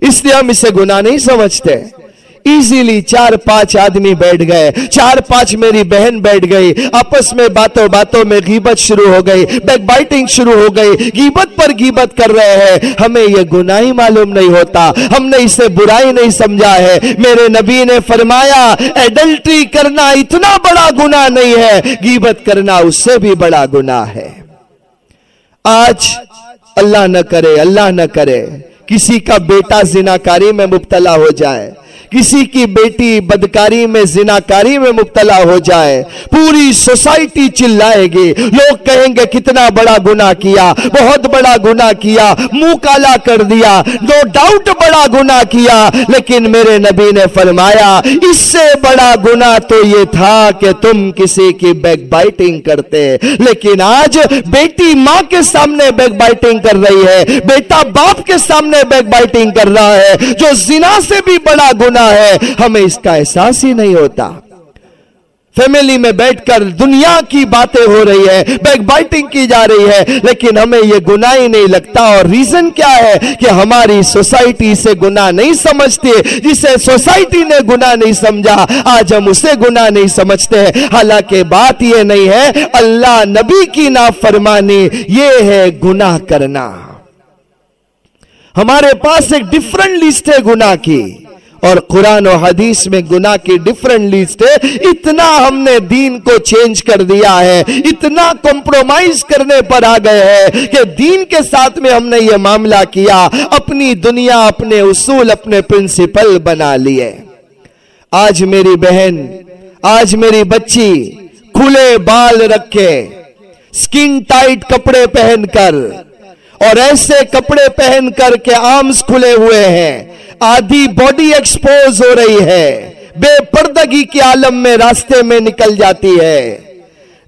اس لیے ہم اسے گناہ نہیں سمجھتے۔ ایزیلی چار پانچ آدمی بیٹھ گئے۔ چار پانچ میری بہن بیٹھ گئی۔ آپس میں باتوں باتوں میں غیبت شروع ہو گئی۔ بیک بائٹنگ شروع ہو گئی۔ غیبت پر غیبت کر رہے ہیں۔ ہمیں یہ گناہی معلوم نہیں ہوتا۔ ہم نے اسے برائی نہیں سمجھا ہے۔ میرے نبی نے فرمایا ایڈلٹری کرنا اتنا بڑا گناہ نہیں ہے۔ غیبت کرنا اس سے بھی بڑا گناہ ہے۔ آج اللہ نہ کرے، اللہ نہ کرے۔ کسی کا بیٹا زناکاری میں مبتلا ہو جائے۔ کسی کی بیٹی بدکاری میں، زناکاری میں مبتلا ہو جائے، پوری سوسائٹی چلائے گی۔ لوگ کہیں گے، کتنا بڑا گناہ کیا، بہت بڑا گناہ کیا، منہ کالا کر دیا نو ڈاؤٹ بڑا گناہ کیا۔ لیکن میرے نبی نے فرمایا، اس سے بڑا گناہ تو یہ تھا کہ تم کسی کی بیک بائٹنگ کرتے۔ لیکن آج بیٹی ماں کے سامنے بیک بائٹنگ کر رہی ہے، بیٹا باپ کے سامنے بیک بائٹنگ کر رہا ہے۔ جو زنا سے بھی بڑا گناہ ہے، ہمیں اس کا احساس ہی نہیں ہوتا۔ فیملی میں بیٹھ کر دنیا کی باتیں ہو رہی ہے بیک بائٹنگ کی جا رہی ہے، لیکن ہمیں یہ گناہ ہی نہیں لگتا۔ اور ریزن کیا ہے کہ ہماری سوسائٹی سے گناہ نہیں سمجھتے جسے سوسائٹی نے گناہ نہیں سمجھا، آج ہم اسے گناہ نہیں سمجھتے۔ حالانکہ بات یہ نہیں ہے، اللہ نبی کی نافرمانی یہ ہے گناہ کرنا۔ ہمارے پاس ایک ڈیفرنٹ لسٹ ہے گناہ کی۔ اور قرآن و حدیث میں گناہ کی ڈیفرنٹ لسٹ ہے۔ اتنا ہم نے دین کو چینج کر دیا ہے۔ اتنا کمپرومائز کرنے پر آ گئے ہیں کہ دین کے ساتھ میں ہم نے یہ معاملہ کیا۔ اپنی دنیا، اپنے اصول، اپنے پرنسپل بنا لیے۔ آج میری بہن، آج میری بچی کھلے بال رکھے سکن ٹائٹ کپڑے پہن کر اور ایسے کپڑے پہن کر کے آرمز کھلے ہوئے ہیں۔ آدھی باڈی ایکسپوز ہو رہی ہے۔ بے پردگی کے عالم میں راستے میں نکل جاتی ہے۔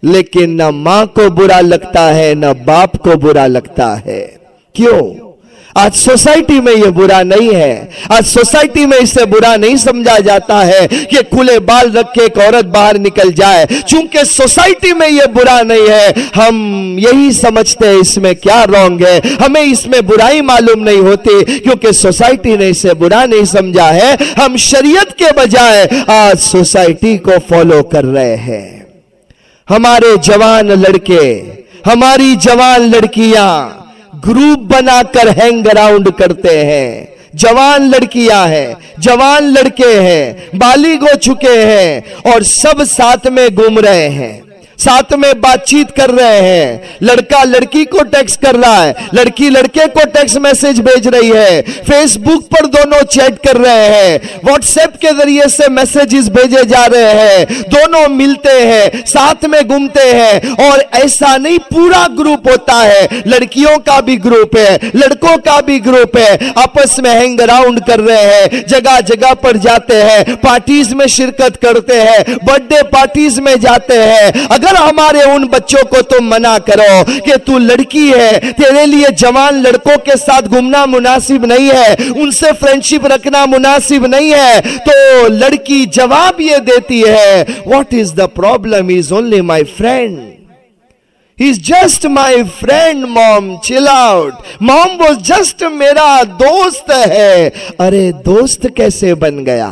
لیکن نہ ماں کو برا لگتا ہے، نہ باپ کو برا لگتا ہے۔ کیوں؟ آج سوسائٹی میں یہ برا نہیں ہے۔ آج سوسائٹی میں اسے برا نہیں سمجھا جاتا ہے کہ کھلے بال رکھ کے ایک عورت باہر نکل جائے۔ چونکہ سوسائٹی میں یہ برا نہیں ہے، ہم یہی سمجھتے ہیں اس میں کیا رونگ ہے۔ ہمیں اس میں برائی معلوم نہیں ہوتی کیونکہ سوسائٹی نے اسے برا نہیں سمجھا ہے۔ ہم شریعت کے بجائے آج سوسائٹی کو فالو کر رہے ہیں۔ ہمارے جوان لڑکے، ہماری جوان لڑکیاں گروپ بنا کر ہینگ گراؤنڈ کرتے ہیں۔ جوان لڑکیاں ہیں، جوان لڑکے ہیں، بالغ ہو چکے ہیں اور سب ساتھ میں گھوم رہے ہیں۔ ساتھ میں بات چیت کر رہے ہیں۔ لڑکا لڑکی کو ٹیکس کر رہا ہے۔ لڑکی لڑکے کو ٹیکس میسج بھیج رہی ہے۔ فیس بک پر دونوں چیٹ کر رہے ہیں۔ واٹس ایپ کے ذریعے سے میسیجز بھیجے جا رہے ہیں۔ دونوں ملتے ہیں، ساتھ میں گھومتے ہیں۔ اور ایسا نہیں، پورا گروپ ہوتا ہے۔ لڑکیوں کا بھی گروپ ہے، لڑکوں کا بھی گروپ ہے۔ آپس میں ہینگ اراؤنڈ کر رہے ہیں۔ جگہ جگہ پر جاتے ہیں۔ پارٹیز میں شرکت کرتے ہیں۔ برتھ ڈے پارٹیز میں جاتے ہیں۔ اگر اگر ہمارے ان بچوں کو تم منع کرو کہ تو لڑکی ہے، تیرے لیے جوان لڑکوں کے ساتھ گھومنا مناسب نہیں ہے، ان سے فرینڈشپ رکھنا مناسب نہیں ہے، تو لڑکی جواب یہ دیتی ہے what is the problem is only my friend He's just my friend mom. Chill out. Mom was just میرا دوست ہے. ارے دوست کیسے بن گیا؟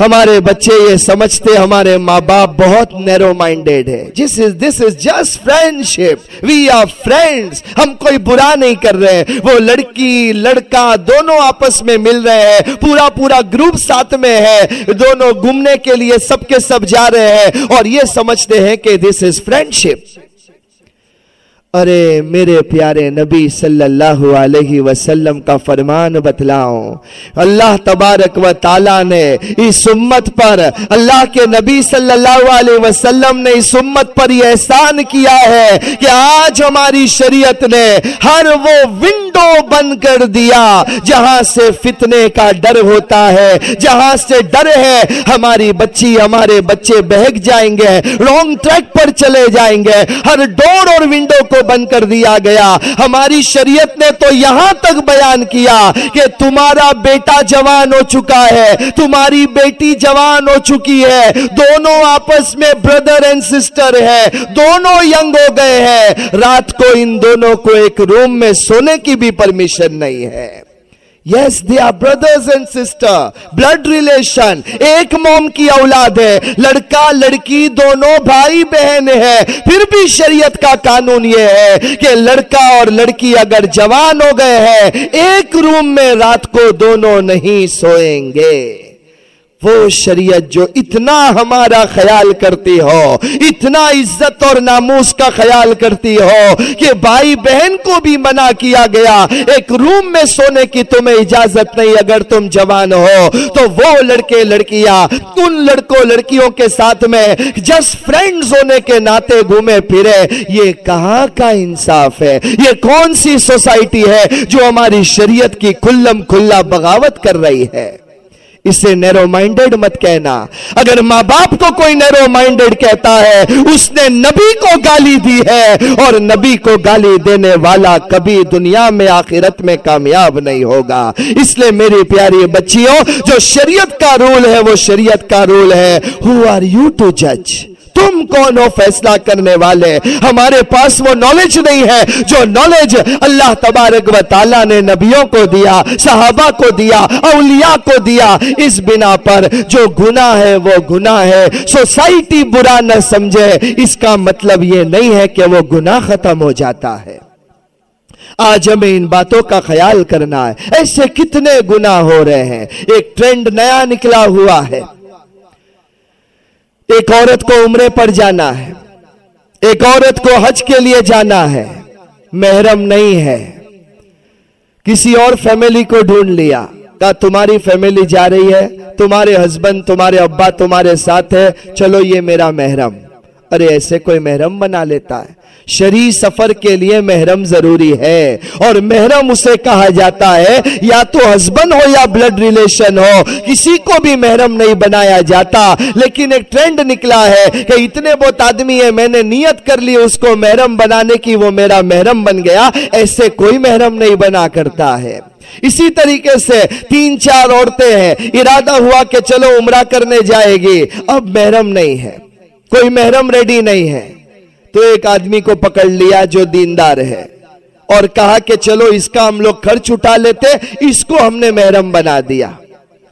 ہمارے بچے یہ سمجھتے ہمارے ماں باپ بہت نیرو مائنڈیڈ ہے جس is this is just friendship we are friends ہم کوئی برا نہیں کر رہے وہ لڑکی، لڑکا دونوں آپس میں مل رہے ہیں۔ پورا پورا گروپ ساتھ میں ہے۔ دونوں گھومنے کے لیے سب کے سب جا رہے ہیں۔ اور یہ سمجھتے ہیں کہ دس از فرینڈ شپ ارے میرے پیارے نبی صلی اللہ علیہ وسلم کا فرمان بتلاؤں۔ اللہ تبارک و تعالیٰ نے اس امت پر، اللہ کے نبی صلی اللہ علیہ وسلم نے اس امت پر یہ احسان کیا ہے کہ آج ہماری شریعت نے ہر وہ ونڈو بند کر دیا جہاں سے فتنے کا ڈر ہوتا ہے، جہاں سے ڈر ہے ہماری بچی، ہمارے بچے بہک جائیں گے رونگ ٹریک پر چلے جائیں گے۔ ہر ڈور اور ونڈو کو بند کر دیا گیا۔ ہماری شریعت نے تو یہاں تک بیان کیا کہ تمہارا بیٹا جوان ہو چکا ہے، تمہاری بیٹی جوان ہو چکی ہے۔ دونوں آپس میں بردر اینڈ سسٹر ہے دونوں ینگ ہو گئے ہیں۔ رات کو ان دونوں کو ایک روم میں سونے کی بھی پرمیشن نہیں ہے۔ Yes they are brothers and sister blood relation ایک موم کی اولاد ہے لڑکا لڑکی دونوں بھائی بہن ہے پھر بھی شریعت کا قانون یہ ہے کہ لڑکا اور لڑکی اگر جوان ہو گئے ہیں ایک روم میں رات کو دونوں نہیں سوئیں گے وہ شریعت جو اتنا ہمارا خیال کرتی ہو، اتنا عزت اور ناموس کا خیال کرتی ہو کہ بھائی بہن کو بھی منع کیا گیا۔ ایک روم میں سونے کی تمہیں اجازت نہیں اگر تم جوان ہو۔ تو وہ لڑکے، لڑکیاں، ان لڑکوں، لڑکیوں کے ساتھ میں جس فرینڈز ہونے کے ناطے گھومے پھرے، یہ کہاں کا انصاف ہے؟ یہ کون سی سوسائٹی ہے جو ہماری شریعت کی کھلم کھلا بغاوت کر رہی ہے؟ اسے نیرو مائنڈڈ مت کہنا۔ اگر ماں باپ کو کوئی نیرو مائنڈڈ کہتا ہے، اس نے نبی کو گالی دی ہے، اور نبی کو گالی دینے والا کبھی دنیا میں آخرت میں کامیاب نہیں ہوگا۔ اس لیے میری پیاری بچیوں، جو شریعت کا رول ہے، وہ شریعت کا رول ہے۔ ہو آر یو ٹو جج تم کون ہو فیصلہ کرنے والے؟ ہمارے پاس وہ نالج نہیں ہے جو نالج اللہ تبارک و تعالیٰ نے نبیوں کو دیا، صحابہ کو دیا، اولیاء کو دیا۔ اس بنا پر جو گناہ ہے وہ گناہ ہے۔ سوسائٹی برا نہ سمجھے۔ اس کا مطلب یہ نہیں ہے کہ وہ گناہ ختم ہو جاتا ہے۔ آج ہمیں ان باتوں کا خیال کرنا ہے۔ ایسے کتنے گناہ ہو رہے ہیں؟ ایک ٹرینڈ نیا نکلا ہوا ہے۔ ایک عورت کو عمرے پر جانا ہے۔ ایک عورت کو حج کے لیے جانا ہے۔ محرم نہیں ہے۔ کسی اور فیملی کو ڈھونڈ لیا۔ کہا، تمہاری فیملی جا رہی ہے، تمہارے ہسبینڈ تمہارے ابا، تمہارے ساتھ ہے۔ چلو، یہ میرا محرم۔ ارے ایسے کوئی محرم بنا لیتا ہے۔ شری سفر کے لیے محرم ضروری ہے اور محرم اسے کہا جاتا ہے، یا تو ہسبینڈ ہو یا بلڈ ریلیشن ہو۔ کسی کو بھی محرم نہیں بنایا جاتا۔ لیکن ایک ٹرینڈ نکلا ہے کہ اتنے بہت آدمی ہے میں نے نیت کر لی اس کو محرم بنانے کی، وہ میرا محرم بن گیا۔ ایسے کوئی محرم نہیں بنا کرتا ہے۔ اسی طریقے سے تین چار عورتیں ہیں۔ ارادہ ہوا کہ چلو عمرہ کرنے جائے گی۔ اب محرم نہیں ہے۔ کوئی محرم ریڈی نہیں ہے۔ تو ایک آدمی کو پکڑ لیا جو دیندار ہے اور کہا کہ چلو اس کا ہم لوگ خرچ اٹھا لیتے، اس کو ہم نے محرم بنا دیا۔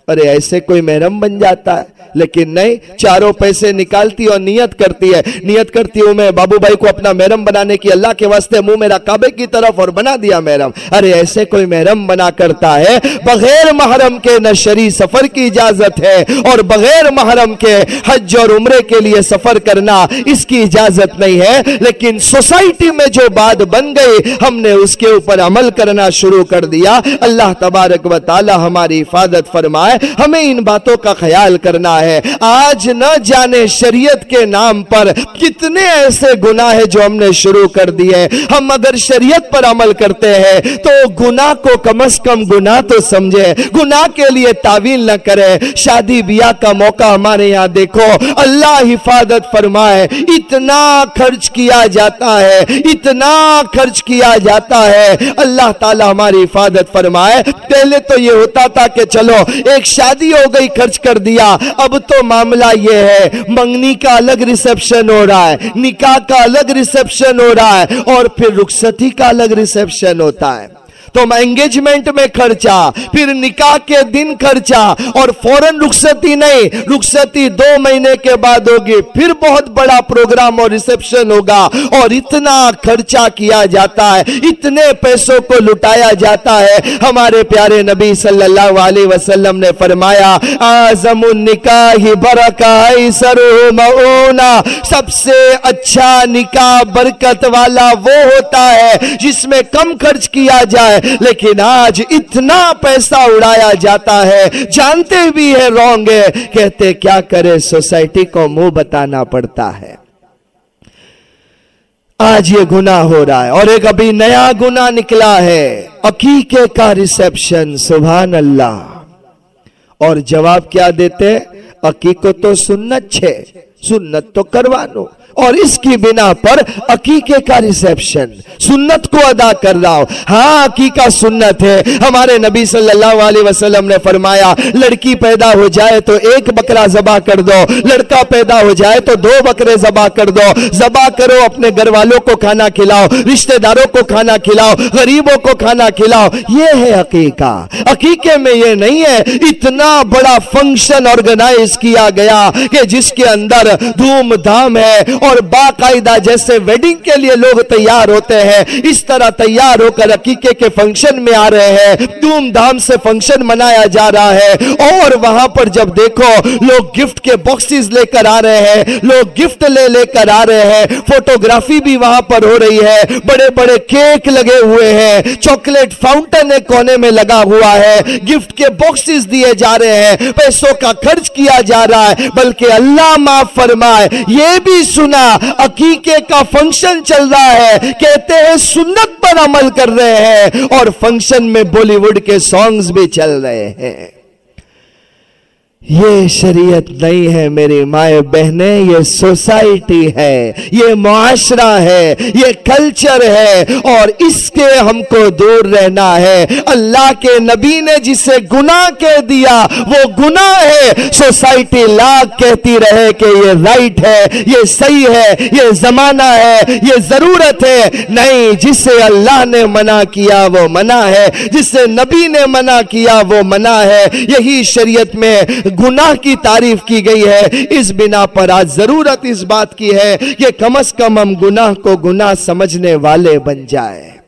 ارے ایسے کوئی محرم بن جاتا ہے۔ لیکن نہیں، چاروں پیسے نکالتی اور نیت کرتی ہے۔ نیت کرتی ہوں میں بابو بھائی کو اپنا محرم بنانے کی، اللہ کے واسطے منہ میرا کعبے کی طرف اور بنا دیا محرم۔ ارے ایسے کوئی محرم بنا کرتا ہے۔ بغیر محرم کے نہ شری سفر کی اجازت ہے اور بغیر محرم کے حج اور عمرے کے لیے سفر کرنا اس کی اجازت نہیں ہے۔ لیکن سوسائٹی میں جو بات بن گئی، ہم نے اس کے اوپر عمل کرنا شروع کر دیا۔ اللہ تبارک و تعالی ہماری حفاظت فرمائے۔ ہمیں ان باتوں کا خیال کرنا ہے۔ آج نہ جانے شریعت کے نام پر کتنے ایسے گناہ ہیں جو ہم نے شروع کر دیے۔ ہم اگر شریعت پر عمل کرتے ہیں تو گناہ کو کم از کم گناہ تو سمجھے۔ گناہ کے لیے تعویل نہ کرے۔ شادی بیاہ کا موقع ہمارے یہاں دیکھو۔ اللہ حفاظت فرمائے۔ اتنا خرچ کیا جاتا ہے۔ اتنا خرچ کیا جاتا ہے۔ اللہ تعالی ہماری حفاظت فرمائے۔ پہلے تو یہ ہوتا تھا کہ چلو ایک شادی ہو گئی، خرچ کر دیا۔ اب تو معاملہ یہ ہے، منگنی کا الگ ریسپشن ہو رہا ہے، نکاح کا الگ ریسپشن ہو رہا ہے اور پھر رخصتی کا الگ ریسپشن ہوتا ہے۔ تو انگیجمنٹ میں خرچہ، پھر نکاح کے دن خرچہ، اور فوراً رخصتی نہیں، رخصتی دو مہینے کے بعد ہوگی، پھر بہت بڑا پروگرام اور ریسپشن ہوگا، اور اتنا خرچہ کیا جاتا ہے، اتنے پیسوں کو لٹایا جاتا ہے۔ ہمارے پیارے نبی صلی اللہ علیہ وسلم نے فرمایا، آزم النکاح برکہ معونا سب سے اچھا نکاح برکت والا وہ ہوتا ہے جس میں کم خرچ کیا جائے لیکن آج اتنا پیسہ اڑایا جاتا ہے، جانتے بھی ہے رونگ ہے کہتے کیا کرے، سوسائٹی کو منہ بتانا پڑتا ہے۔ آج یہ گناہ ہو رہا ہے اور ایک ابھی نیا گناہ نکلا ہے۔ عقیقے کا ریسپشن سبحان اللہ۔ اور جواب کیا دیتے؟ عقیقت تو سنت چھے، سنت تو کروانو اور اس کی بنا پر عقیقے کا ریسیپشن سنت کو ادا کر رہا ہوں۔ ہاں عقیقہ سنت ہے۔ ہمارے نبی صلی اللہ علیہ وسلم نے فرمایا، لڑکی پیدا ہو جائے تو ایک بکرا زبا کر دو، لڑکا پیدا ہو جائے تو دو بکرے زبا کر دو۔ زبا کرو، اپنے گھر والوں کو کھانا کھلاؤ، رشتہ داروں کو کھانا کھلاؤ، غریبوں کو کھانا کھلاؤ۔ یہ ہے عقیقہ۔ عقیقے میں یہ نہیں ہے، اتنا بڑا فنکشن آرگنائز کیا گیا کہ جس کے اندر دھوم دھام ہے اور باقاعدہ جیسے ویڈنگ کے لیے لوگ تیار ہوتے ہیں، اس طرح تیار ہو کر عقیقے کے فنکشن میں آ رہے ہیں۔ دھوم دھام سے فنکشن منایا جا رہا ہے۔ اور وہاں پر جب دیکھو، لوگ گفٹ کے باکسز لے کر آ رہے ہیں۔ لوگ گفٹ لے لے کر آ رہے ہیں۔ فوٹوگرافی بھی وہاں پر ہو رہی ہے۔ بڑے بڑے کیک لگے ہوئے ہیں۔ چاکلیٹ فاؤنٹن ایک کونے میں لگا ہوا ہے۔ گفٹ کے باکسز دیے جا رہے ہیں۔ پیسوں کا خرچ کیا جا رہا ہے۔ بلکہ اللہ معاف فرمائے، یہ بھی سنا عقیقے کا فنکشن چل رہا ہے، کہتے ہیں سنت پر عمل کر رہے ہیں اور فنکشن میں بالی ووڈ کے سانگز بھی چل رہے ہیں۔ یہ شریعت نہیں ہے میری مائیں بہنیں، یہ سوسائٹی ہے، یہ معاشرہ ہے، یہ کلچر ہے، اور اس کے ہم کو دور رہنا ہے۔ اللہ کے نبی نے جسے گناہ کہہ دیا، وہ گناہ ہے۔ سوسائٹی لاکھ کہتی رہے کہ یہ رائٹ ہے، یہ صحیح ہے، یہ زمانہ ہے، یہ ضرورت ہے۔ نہیں، جسے اللہ نے منع کیا، وہ منع ہے۔ جسے نبی نے منع کیا، وہ منع ہے۔ یہی شریعت میں گناہ کی تعریف کی گئی ہے۔ اس بنا پر آج ضرورت اس بات کی ہے کہ کم از کم ہم گناہ کو گناہ سمجھنے والے بن جائے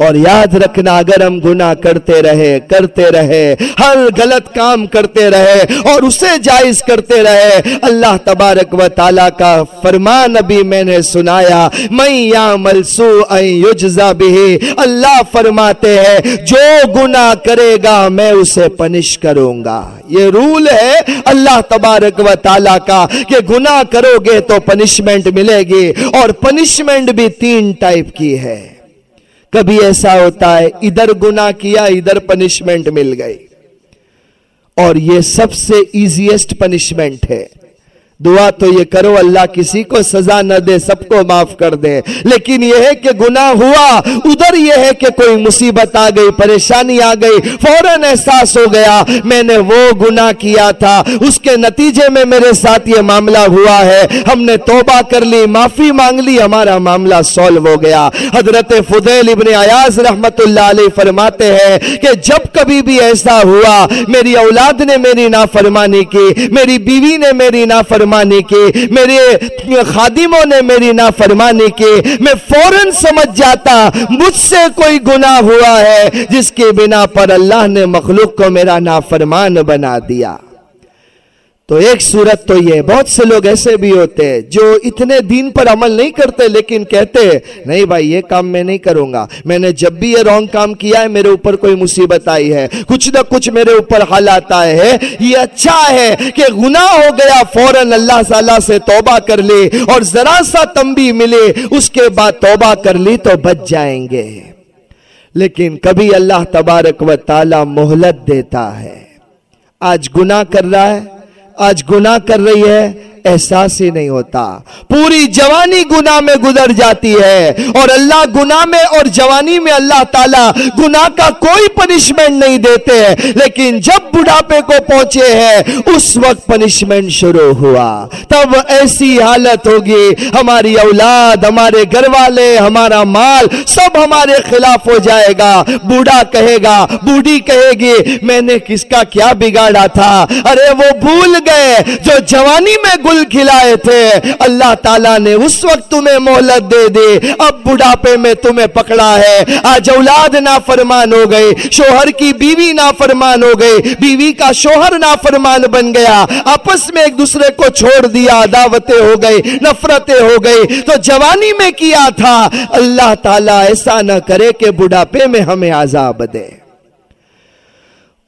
اور یاد رکھنا، اگر ہم گناہ کرتے رہے کرتے رہے، ہر غلط کام کرتے رہے اور اسے جائز کرتے رہے، اللہ تبارک و تعالیٰ کا فرمان ابھی میں نے سنایا میں یعمل سوء یجزا بھی اللہ فرماتے ہیں، جو گناہ کرے گا، میں اسے پنش کروں گا یہ رول ہے اللہ تبارک و تعالیٰ کا، کہ گناہ کرو گے تو پنشمنٹ ملے گی اور پنشمنٹ بھی تین ٹائپ کی ہے۔ کبھی ایسا ہوتا ہے، ادھر گناہ کیا، ادھر پنشمنٹ مل گئی۔ اور یہ سب سے ایزیسٹ پنشمنٹ ہے۔ دعا تو یہ کرو، اللہ کسی کو سزا نہ دے، سب کو معاف کر دے۔ لیکن یہ ہے کہ گناہ ہوا، ادھر یہ ہے کہ کوئی مصیبت آ گئی، پریشانی آ گئی، فوراً احساس ہو گیا، میں نے وہ گناہ کیا تھا۔ اس کے نتیجے میں میرے ساتھ یہ معاملہ ہوا ہے۔ ہم نے توبہ کر لی، معافی مانگ لی، ہمارا معاملہ سولو ہو گیا۔ حضرت فضیل ابن عیاض رحمت اللہ علیہ فرماتے ہیں کہ جب کبھی بھی ایسا ہوا، میری اولاد نے میری نافرمانی کی، میری بیوی نے میری نافرمانی فرمانی کی میرے خادموں نے میری نافرمانی کی میں فوراً سمجھ جاتا، مجھ سے کوئی گناہ ہوا ہے، جس کے بنا پر اللہ نے مخلوق کو میرا نافرمان بنا دیا۔ تو ایک صورت تو یہ، بہت سے لوگ ایسے بھی ہوتے ہیں جو اتنے دین پر عمل نہیں کرتے لیکن کہتے نہیں بھائی، یہ کام میں نہیں کروں گا۔ میں نے جب بھی یہ رونگ کام کیا ہے، میرے اوپر کوئی مصیبت آئی ہے۔ کچھ نہ کچھ میرے اوپر حالات آئے ہیں۔ یہ اچھا ہے کہ گناہ ہو گیا، فوراً اللہ تعالیٰ سے توبہ کر لی اور ذرا سا تمبی ملے، اس کے بعد توبہ کر لی تو بچ جائیں گے۔ لیکن کبھی اللہ تبارک و تعالی مہلت دیتا ہے۔ آج گناہ کر رہا ہے آج گناہ کر رہی ہے احساس ہی نہیں ہوتا۔ پوری جوانی گناہ میں گزر جاتی ہے۔ اور اللہ گناہ میں اور جوانی میں اللہ تعالیٰ گناہ کا کوئی پنشمنٹ نہیں دیتے لیکن جب بڑھاپے کو پہنچے ہیں، اس وقت پنشمنٹ شروع ہوا۔ تب ایسی حالت ہوگی۔ ہماری اولاد، ہمارے گھر والے، ہمارا مال سب ہمارے خلاف ہو جائے گا۔ بوڑھا کہے گا، بوڑھی کہے گی، میں نے کس کا کیا بگاڑا تھا؟ ارے وہ بھول گئے۔ جو جوانی میں پھول کھلائے تھے۔ اللہ تعالیٰ نے اس وقت تمہیں مہلت دے دے اب بڑھاپے میں تمہیں پکڑا ہے۔ آج اولاد نافرمان ہو گئے شوہر کی بیوی نافرمان ہو گئے بیوی کا شوہر نافرمان بن گیا۔ آپس میں ایک دوسرے کو چھوڑ دیا عداوتیں ہو گئی، نفرتیں ہو گئی۔ تو جوانی میں کیا تھا؟ اللہ تعالیٰ ایسا نہ کرے کہ بڑھاپے میں ہمیں عذاب دے۔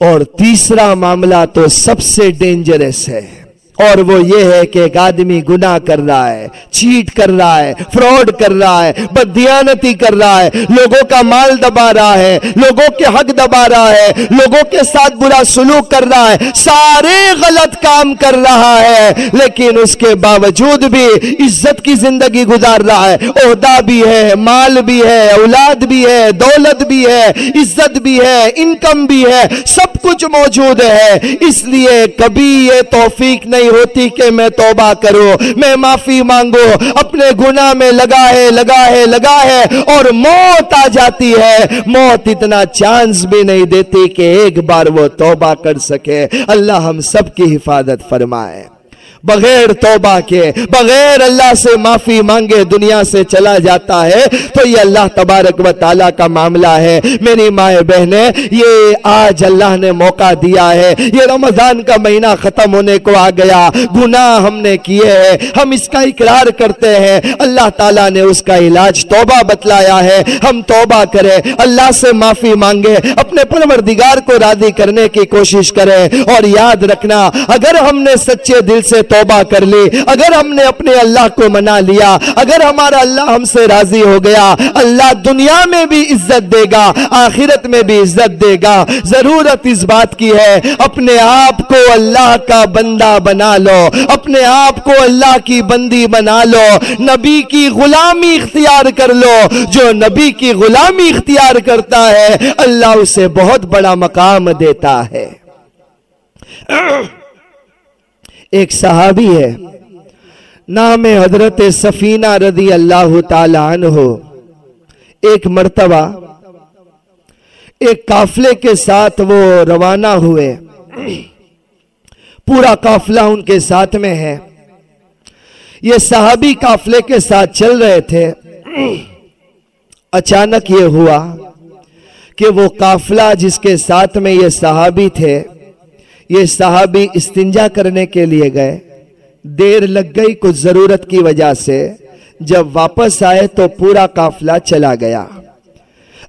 اور تیسرا معاملہ تو سب سے ڈینجرس ہے۔ اور وہ یہ ہے کہ ایک آدمی گناہ کر رہا ہے، چیٹ کر رہا ہے، فراڈ کر رہا ہے، بدیانتی کر رہا ہے، لوگوں کا مال دبا رہا ہے، لوگوں کے حق دبا رہا ہے، لوگوں کے ساتھ برا سلوک کر رہا ہے، سارے غلط کام کر رہا ہے، لیکن اس کے باوجود بھی عزت کی زندگی گزار رہا ہے، عہدہ بھی ہے، مال بھی ہے، اولاد بھی ہے، دولت بھی ہے، عزت بھی ہے، انکم بھی ہے، سب کچھ موجود ہے، اس لیے کبھی یہ توفیق نہیں نہیں ہوتی کہ میں توبہ کروں۔ میں معافی مانگو اپنے گناہ میں لگا ہے لگا ہے لگا ہے اور موت آ جاتی ہے۔ موت اتنا چانس بھی نہیں دیتی کہ ایک بار وہ توبہ کر سکے۔ اللہ ہم سب کی حفاظت فرمائے۔ بغیر توبہ کے، بغیر اللہ سے معافی مانگے دنیا سے چلا جاتا ہے، تو یہ اللہ تبارک و تعالیٰ کا معاملہ ہے۔ میری مائیں بہنیں، یہ آج اللہ نے موقع دیا ہے۔ یہ رمضان کا مہینہ ختم ہونے کو آ گیا۔ گناہ ہم نے کیے ہیں۔ ہم اس کا اقرار کرتے ہیں۔ اللہ تعالیٰ نے اس کا علاج توبہ بتلایا ہے۔ ہم توبہ کریں۔ اللہ سے معافی مانگے۔ اپنے پروردگار کو راضی کرنے کی کوشش کریں۔ اور یاد رکھنا، اگر ہم نے سچے دل سے توبہ توبہ کر لی۔ اگر ہم نے اپنے اللہ کو منا لیا، اگر ہمارا اللہ ہم سے راضی ہو گیا، اللہ دنیا میں بھی عزت دے گا، آخرت میں بھی عزت دے گا۔ ضرورت اس بات کی ہے، اپنے آپ کو اللہ کا بندہ بنا لو، اپنے آپ کو اللہ کی بندی بنا لو۔ نبی کی غلامی اختیار کر لو۔ جو نبی کی غلامی اختیار کرتا ہے، اللہ اسے بہت بڑا مقام دیتا ہے۔ (coughs) ایک صحابی ہے۔ نام حضرت سفینہ رضی اللہ تعالی عنہ۔ ایک مرتبہ ایک قافلے کے ساتھ وہ روانہ ہوئے۔ پورا قافلہ ان کے ساتھ میں ہے۔ یہ صحابی قافلے کے ساتھ چل رہے تھے۔ اچانک یہ ہوا کہ وہ قافلہ جس کے ساتھ میں یہ صحابی تھے یہ صحابی استنجا کرنے کے لیے گئے۔ دیر لگ گئی کچھ ضرورت کی وجہ سے۔ جب واپس آئے تو پورا قافلہ چلا گیا۔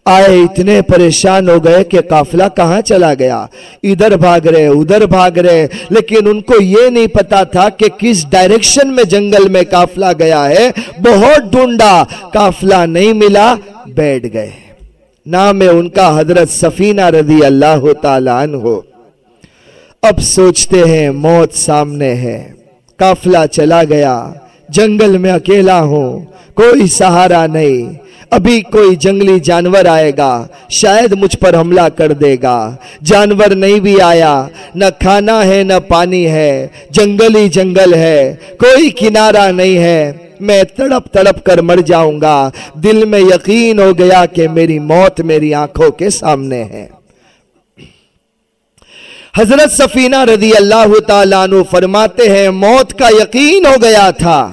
آئے اتنے پریشان ہو گئے کہ قافلہ کہاں چلا گیا۔ ادھر بھاگ رہے، ادھر بھاگ رہے۔ لیکن ان کو یہ نہیں پتا تھا کہ کس ڈائریکشن میں جنگل میں قافلہ گیا ہے۔ بہت ڈھونڈا، قافلہ نہیں ملا، بیٹھ گئے۔ نام ہے ان کا حضرت سفینہ رضی اللہ تعالیٰ عنہ۔ اب سوچتے ہیں موت سامنے ہے۔ قافلہ چلا گیا۔ جنگل میں اکیلا ہوں۔ کوئی سہارا نہیں۔ ابھی کوئی جنگلی جانور آئے گا۔ شاید مجھ پر حملہ کر دے گا۔ جانور نہیں بھی آیا۔ نہ کھانا ہے، نہ پانی ہے۔ جنگل ہی جنگل ہے۔ کوئی کنارہ نہیں ہے۔ میں تڑپ تڑپ کر مر جاؤں گا۔ دل میں یقین ہو گیا کہ میری موت میری آنکھوں کے سامنے ہے۔ حضرت سفینہ رضی اللہ تعالیٰ عنہ فرماتے ہیں، موت کا یقین ہو گیا تھا۔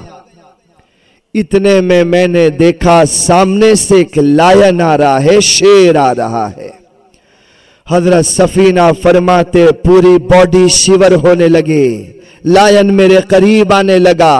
اتنے میں میں نے دیکھا، سامنے سے ایک لائن آ رہا ہے شیر آ رہا ہے۔ حضرت سفینہ فرماتے پوری باڈی شیور ہونے لگی، لائن میرے قریب آنے لگا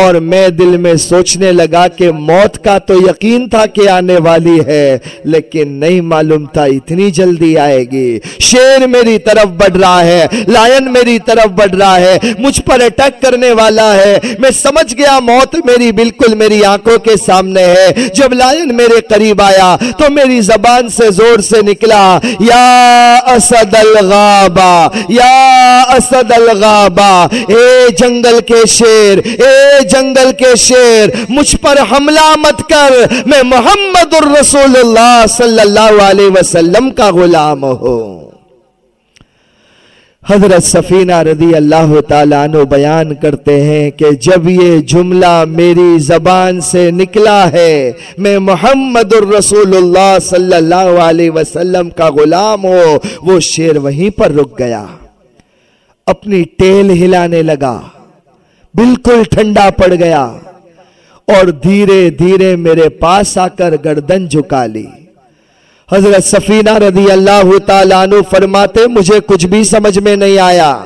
اور میں دل میں سوچنے لگا کہ موت کا تو یقین تھا کہ آنے والی ہے، لیکن نہیں معلوم تھا اتنی جلدی آئے گی۔ شیر میری طرف بڑھ رہا ہے، لائن میری طرف بڑھ رہا ہے، مجھ پر اٹیک کرنے والا ہے۔ میں سمجھ گیا موت میری بالکل میری آنکھوں کے سامنے ہے۔ جب لائن میرے قریب آیا تو میری زبان سے زور سے نکلا، یا اسد الغابا یا اسد الغابا اے جنگل کے شیر، اے جنگل کے شیر، مجھ پر حملہ مت کر، میں محمد الرسول اللہ صلی اللہ علیہ وسلم کا غلام ہوں۔ حضرت سفینہ رضی اللہ تعالیٰ عنہ بیان کرتے ہیں کہ جب یہ جملہ میری زبان سے نکلا ہے، میں محمد الرسول اللہ صلی اللہ علیہ وسلم کا غلام ہو، وہ شیر وہیں پر رک گیا۔ اپنی ٹیل ہلانے لگا۔ بالکل ٹھنڈا پڑ گیا۔ اور دھیرے دھیرے میرے پاس آ کر گردن جھکا لی۔ حضرت سفینہ رضی اللہ تعالیٰ عنہ فرماتے، مجھے کچھ بھی سمجھ میں نہیں آیا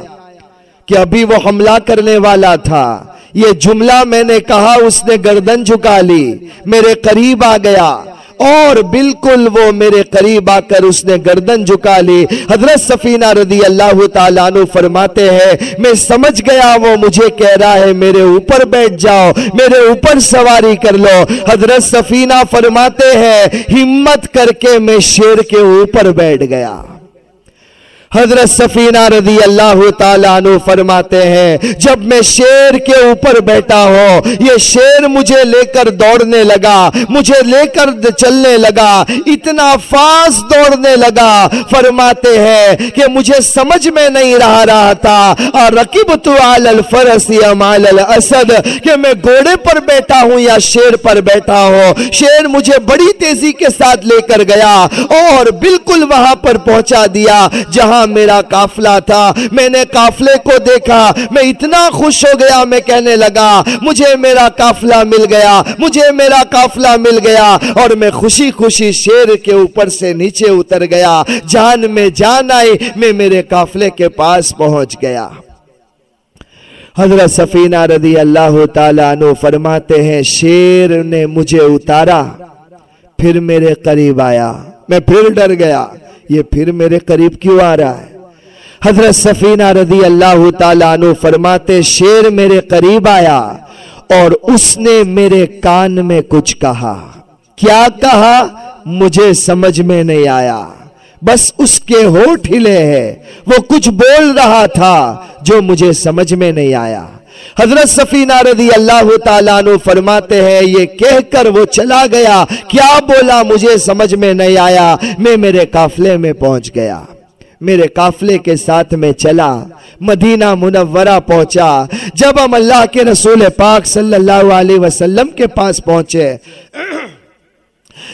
کہ ابھی وہ حملہ کرنے والا تھا۔ یہ جملہ میں نے کہا، اس نے گردن جھکا لی، میرے قریب آ گیا۔ اور بالکل وہ میرے قریب آ کر اس نے گردن جھکا لی۔ حضرت سفینہ رضی اللہ تعالیٰ عنہ فرماتے ہیں، میں سمجھ گیا وہ مجھے کہہ رہا ہے، میرے اوپر بیٹھ جاؤ، میرے اوپر سواری کر لو۔ حضرت سفینہ فرماتے ہیں، ہمت کر کے میں شیر کے اوپر بیٹھ گیا۔ حضرت سفینہ رضی اللہ تعالیٰ عنہ فرماتے ہیں، جب میں شیر کے اوپر بیٹھا ہوں، یہ شیر مجھے لے کر دوڑنے لگا، مجھے لے کر چلنے لگا، اتنا فاس دوڑنے لگا۔ فرماتے ہیں کہ مجھے سمجھ میں نہیں رہا رہا تھا۔ اور رقیب تو آل الفرس یا مال الاسد کہ میں گھوڑے پر بیٹھا ہوں یا شیر پر بیٹھا ہوں۔ شیر مجھے بڑی تیزی کے ساتھ لے کر گیا اور بالکل وہاں پر پہنچا دیا، جہاں میرا کافلہ تھا، میں نے کافلے کو دیکھا، میں اتنا خوش ہو گیا، میں کہنے لگا، مجھے میرا کافلہ مل گیا، مجھے میرا کافلہ مل گیا، اور میں خوشی خوشی شیر کے اوپر سے نیچے اتر گیا، جان میں جان آئی، میں میرے کافلے کے پاس پہنچ گیا۔ حضرت سفینہ رضی اللہ تعالیٰ عنہ فرماتے ہیں، شیر نے مجھے اتارا، پھر میرے قریب آیا، میں پھر ڈر گیا۔ یہ پھر میرے قریب کیوں آ رہا ہے؟ حضرت سفینہ رضی اللہ تعالیٰ عنہ فرماتے شیر میرے قریب آیا اور اس نے میرے کان میں کچھ کہا۔ کیا کہا؟ مجھے سمجھ میں نہیں آیا۔ بس اس کے ہوٹ ہلے ہیں۔ وہ کچھ بول رہا تھا جو مجھے سمجھ میں نہیں آیا۔ حضرت سفینہ رضی اللہ تعالیٰ عنہ فرماتے ہیں، یہ کہہ کر وہ چلا گیا کیا بولا، مجھے سمجھ میں نہیں آیا، میں میرے قافلے میں پہنچ گیا۔ میرے قافلے کے ساتھ میں چلا، مدینہ منورہ پہنچا۔ جب ہم اللہ کے رسول پاک صلی اللہ علیہ وسلم کے پاس پہنچے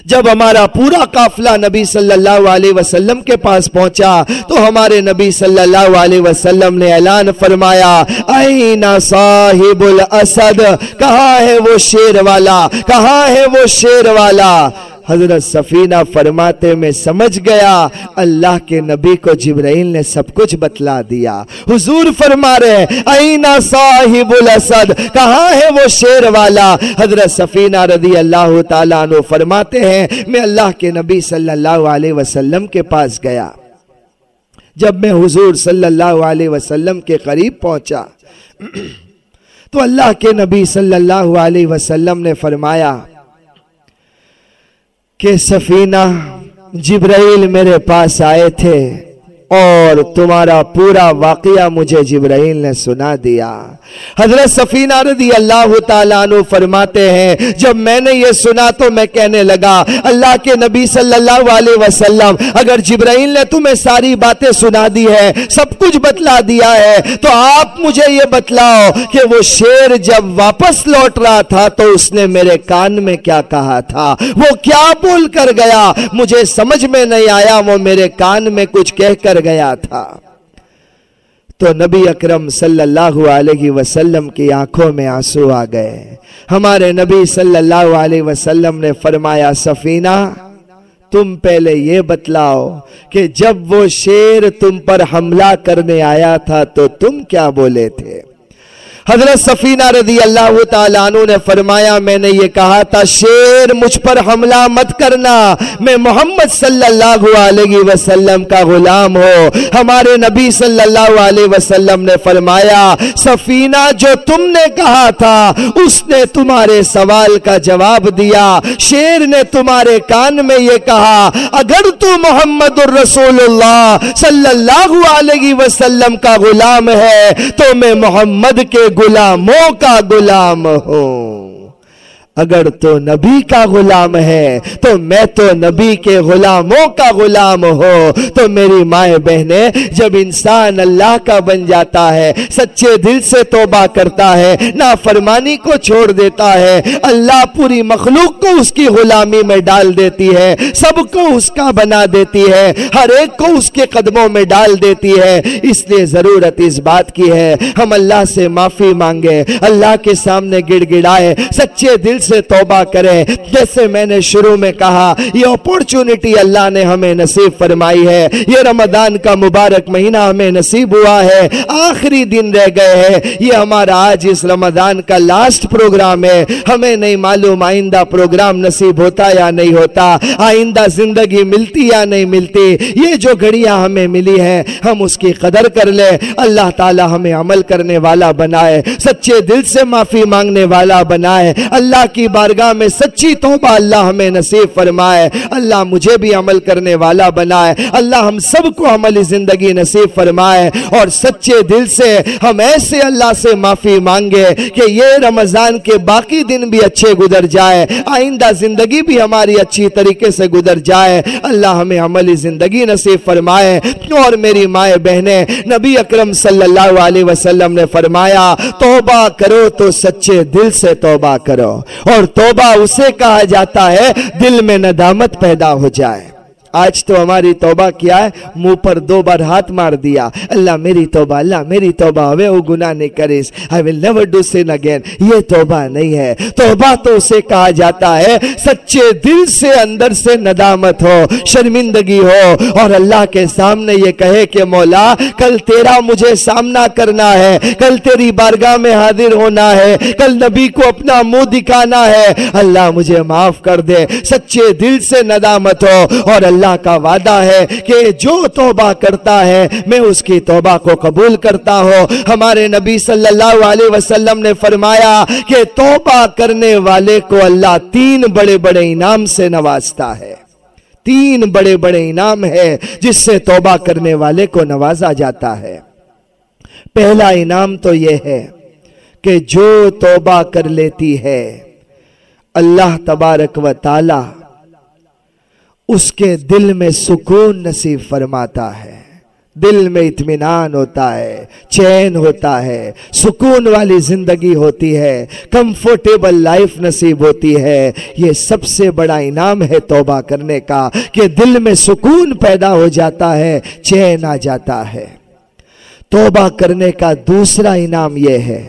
جب ہمارا پورا قافلہ نبی صلی اللہ علیہ وسلم کے پاس پہنچا تو ہمارے نبی صلی اللہ علیہ وسلم نے اعلان فرمایا، اینا صاحب الاسد؟ کہاں ہے وہ شیر والا کہاں ہے وہ شیر والا۔ حضرت سفینہ فرماتے میں سمجھ گیا، اللہ کے نبی کو جبرائیل نے سب کچھ بتلا دیا۔ حضور فرما رہے اینا صاحب الاسد کہاں ہے وہ شیر والا؟ حضرت سفینہ رضی اللہ تعالیٰ عنہ فرماتے ہیں، میں اللہ کے نبی صلی اللہ علیہ وسلم کے پاس گیا۔ جب میں حضور صلی اللہ علیہ وسلم کے قریب پہنچا تو اللہ کے نبی صلی اللہ علیہ وسلم نے فرمایا کہ سفینہ جبرائیل میرے پاس آئے تھے۔ اور تمہارا پورا واقعہ مجھے جبرائیل نے سنا دیا۔ حضرت سفینہ رضی اللہ تعالیٰ عنہ فرماتے ہیں، جب میں نے یہ سنا تو میں کہنے لگا، اللہ کے نبی صلی اللہ علیہ وسلم، اگر جبرائیل نے تمہیں ساری باتیں سنا دی ہے سب کچھ بتلا دیا ہے، تو آپ مجھے یہ بتلاؤ کہ وہ شیر جب واپس لوٹ رہا تھا تو اس نے میرے کان میں کیا کہا تھا؟ وہ کیا بول کر گیا؟ مجھے سمجھ میں نہیں آیا، وہ میرے کان میں کچھ کہہ کر گیا تھا۔ تو نبی اکرم صلی اللہ علیہ وسلم کی آنکھوں میں آنسو آ گئے۔ ہمارے نبی صلی اللہ علیہ وسلم نے فرمایا، سفینہ، تم پہلے یہ بتلاؤ کہ جب وہ شیر تم پر حملہ کرنے آیا تھا تو تم کیا بولے تھے؟ حضرت سفینہ رضی اللہ تعالیٰ عنہ نے فرمایا، میں نے یہ کہا تھا، شیر، مجھ پر حملہ مت کرنا۔ میں محمد صلی اللہ علیہ وسلم کا غلام ہو۔ ہمارے نبی صلی اللہ علیہ وسلم نے فرمایا، سفینہ، جو تم نے کہا تھا، اس نے تمہارے سوال کا جواب دیا۔ شیر نے تمہارے کان میں یہ کہا، اگر تو محمد الرسول اللہ صلی اللہ علیہ وسلم کا غلام ہے، تو میں محمد کے غلاموں کا غلام ہوں۔ اگر تو نبی کا غلام ہے، تو میں تو نبی کے غلاموں کا غلام ہو تو میری مائیں بہنیں، جب انسان اللہ کا بن جاتا ہے، سچے دل سے توبہ کرتا ہے، نافرمانی کو چھوڑ دیتا ہے، اللہ پوری مخلوق کو اس کی غلامی میں ڈال دیتی ہے، سب کو اس کا بنا دیتی ہے، ہر ایک کو اس کے قدموں میں ڈال دیتی ہے۔ اس لیے ضرورت اس بات کی ہے، ہم اللہ سے معافی مانگے اللہ کے سامنے گڑ گڑائے سچے دل سے توبہ کریں جیسے میں نے شروع میں کہا، یہ اپورچونٹی اللہ نے ہمیں نصیب فرمائی ہے۔ یہ رمضان کا مبارک مہینہ ہمیں نصیب ہوا ہے۔ آخری دن رہ گئے ہیں۔ یہ ہمارا آج اس رمضان کا لاسٹ پروگرام ہے۔ ہمیں نہیں معلوم آئندہ پروگرام نصیب ہوتا یا نہیں ہوتا، آئندہ زندگی ملتی یا نہیں ملتی۔ یہ جو گھڑیاں ہمیں ملی ہیں، ہم اس کی قدر کر لیں۔ اللہ تعالی ہمیں عمل کرنے والا بنائے، سچے دل سے معافی مانگنے والا بنائے۔ اللہ کی بارگاہ میں سچی توبہ اللہ ہمیں نصیب فرمائے۔ اللہ مجھے بھی عمل کرنے والا بنائے۔ اللہ ہم سب کو عملی زندگی نصیب فرمائے۔ اور سچے دل سے ہم ایسے اللہ سے معافی مانگے کہ یہ رمضان کے باقی دن بھی اچھے گزر جائے۔ آئندہ زندگی بھی ہماری اچھی طریقے سے گزر جائے۔ اللہ ہمیں عملی زندگی نصیب فرمائے۔ اور میری مائیں بہنیں، نبی اکرم صلی اللہ علیہ وسلم نے فرمایا، توبہ کرو تو سچے دل سے توبہ کرو۔ اور توبہ اسے کہا جاتا ہے دل میں ندامت پیدا ہو جائے۔ آج تو ہماری توبہ کیا ہے؟ منہ پر دو بار ہاتھ مار دیا۔ اللہ میری توبہ، اللہ میری توبہ۔ ہوئے وہ گناہ نہیں کریس I will never do sin again یہ توبہ نہیں ہے۔ توبہ تو اسے کہا جاتا ہے۔ سچے دل سے اندر سے ندامت ہو، شرمندگی ہو۔ اور اللہ کے سامنے یہ کہے کہ مولا، کل تیرا مجھے سامنا کرنا ہے۔ کل تیری بارگاہ میں حاضر ہونا ہے۔ کل نبی کو اپنا منہ دکھانا ہے۔ اللہ مجھے معاف کر دے۔ سچے دل سے ندامت ہو۔ اور اللہ اللہ کا وعدہ ہے کہ جو توبہ کرتا ہے میں اس کی توبہ کو قبول کرتا ہوں۔ ہمارے نبی صلی اللہ علیہ وسلم نے فرمایا کہ توبہ کرنے والے کو اللہ تین بڑے بڑے انعام سے نوازتا ہے۔ تین بڑے بڑے انعام ہے جس سے توبہ کرنے والے کو نوازا جاتا ہے۔ پہلا انعام تو یہ ہے کہ جو توبہ کر لیتی ہے، اللہ تبارک و تعالی اس کے دل میں سکون نصیب فرماتا ہے۔ دل میں اطمینان ہوتا ہے، چین ہوتا ہے، سکون والی زندگی ہوتی ہے کمفرٹیبل لائف نصیب ہوتی ہے۔ یہ سب سے بڑا انعام ہے توبہ کرنے کا کہ دل میں سکون پیدا ہو جاتا ہے، چین آ جاتا ہے۔ توبہ کرنے کا دوسرا انعام یہ ہے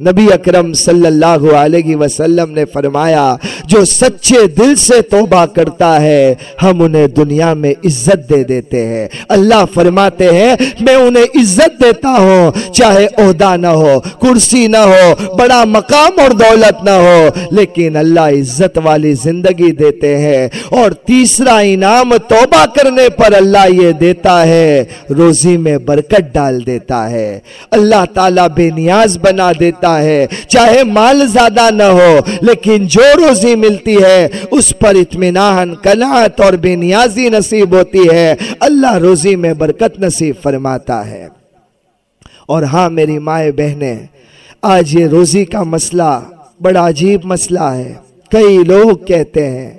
نبی اکرم صلی اللہ علیہ وسلم نے فرمایا، جو سچے دل سے توبہ کرتا ہے، ہم انہیں دنیا میں عزت دے دیتے ہیں۔ اللہ فرماتے ہیں، میں انہیں عزت دیتا ہوں، چاہے عہدہ نہ ہو، کرسی نہ ہو، بڑا مقام اور دولت نہ ہو، لیکن اللہ عزت والی زندگی دیتے ہیں۔ اور تیسرا انعام توبہ کرنے پر اللہ یہ دیتا ہے، روزی میں برکت ڈال دیتا ہے۔ اللہ تعالیٰ بے نیاز بنا دیتا ہے۔ چاہے مال زیادہ نہ ہو، لیکن جو روزی ملتی ہے، اس پر اطمینان کنات اور بے نیازی نصیب ہوتی ہے۔ اللہ روزی میں برکت نصیب فرماتا ہے۔ اور ہاں میری مائیں بہنیں، آج یہ روزی کا مسئلہ بڑا عجیب مسئلہ ہے۔ کئی لوگ کہتے ہیں،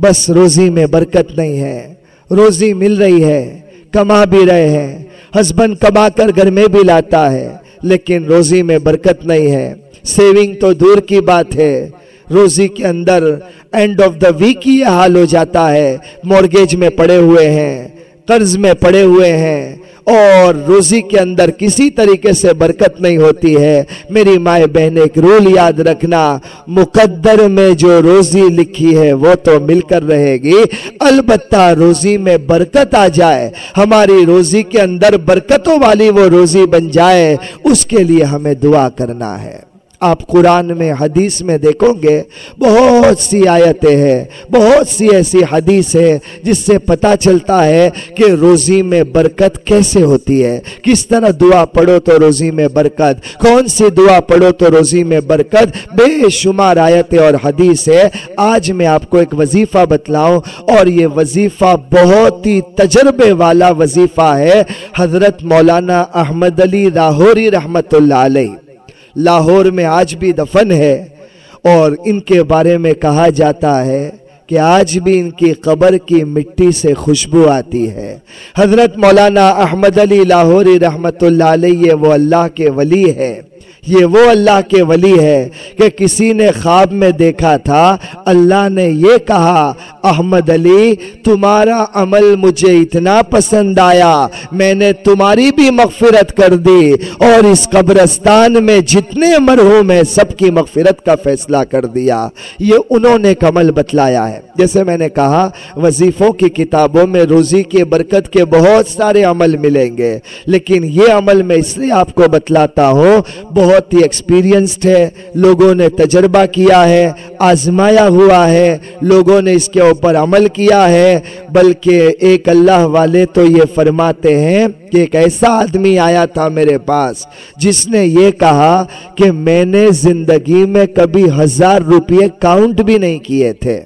بس روزی میں برکت نہیں ہے۔ روزی مل رہی ہے، کما بھی رہے ہیں۔ ہسبینڈ کما کر گھر میں بھی لاتا ہے۔ لیکن روزی میں برکت نہیں ہے۔ سیونگ تو دور کی بات ہے۔ روزی کے اندر اینڈ آف دا ویک ہی یہ حال ہو جاتا ہے۔ مورگیج میں پڑے ہوئے ہیں۔ قرض میں پڑے ہوئے ہیں۔ اور روزی کے اندر کسی طریقے سے برکت نہیں ہوتی ہے۔ میری مائیں بہن ایک رول یاد رکھنا، مقدر میں جو روزی لکھی ہے وہ تو مل کر رہے گی۔ البتہ روزی میں برکت آ جائے، ہماری روزی کے اندر برکتوں والی وہ روزی بن جائے، اس کے لیے ہمیں دعا کرنا ہے۔ آپ قرآن میں، حدیث میں دیکھو گے، بہت سی آیتیں ہیں، بہت سی ایسی حدیث ہے جس سے پتا چلتا ہے کہ روزی میں برکت کیسے ہوتی ہے۔ کس طرح دعا پڑھو تو روزی میں برکت، کون سی دعا پڑھو تو روزی میں برکت؟ بے شمار آیتیں اور حدیث ہے آج میں آپ کو ایک وظیفہ بتلاؤں اور یہ وظیفہ بہت ہی تجربے والا وظیفہ ہے۔ حضرت مولانا احمد علی راہوری رحمت اللہ علیہ۔ لاہور میں آج بھی دفن ہے اور ان کے بارے میں کہا جاتا ہے کہ آج بھی ان کی قبر کی مٹی سے خوشبو آتی ہے۔ حضرت مولانا احمد علی لاہوری رحمت اللہ علیہ وہ اللہ کے ولی ہے۔ یہ وہ اللہ کے ولی ہے کہ کسی نے خواب میں دیکھا تھا۔ اللہ نے یہ کہا، احمد علی، تمہارا عمل مجھے اتنا پسند آیا۔ میں نے تمہاری بھی مغفرت کر دی۔ اور اس قبرستان میں جتنے مرحوم ہیں، سب کی مغفرت کا فیصلہ کر دیا۔ یہ انہوں نے کمل بتلایا ہے۔ جیسے میں نے کہا، وظیفوں کی کتابوں میں روزی کے برکت کے بہت سارے عمل ملیں گے۔ لیکن یہ عمل میں اس لیے آپ کو بتلاتا ہوں، بہت ہی ایکسپیرینسڈ ہے، لوگوں نے تجربہ کیا ہے، آزمایا ہوا ہے، لوگوں نے اس کے اوپر عمل کیا ہے۔ بلکہ ایک اللہ والے تو یہ فرماتے ہیں کہ ایک ایسا آدمی آیا تھا میرے پاس، جس نے یہ کہا کہ میں نے زندگی میں کبھی ہزار روپے کاؤنٹ بھی نہیں کیے تھے۔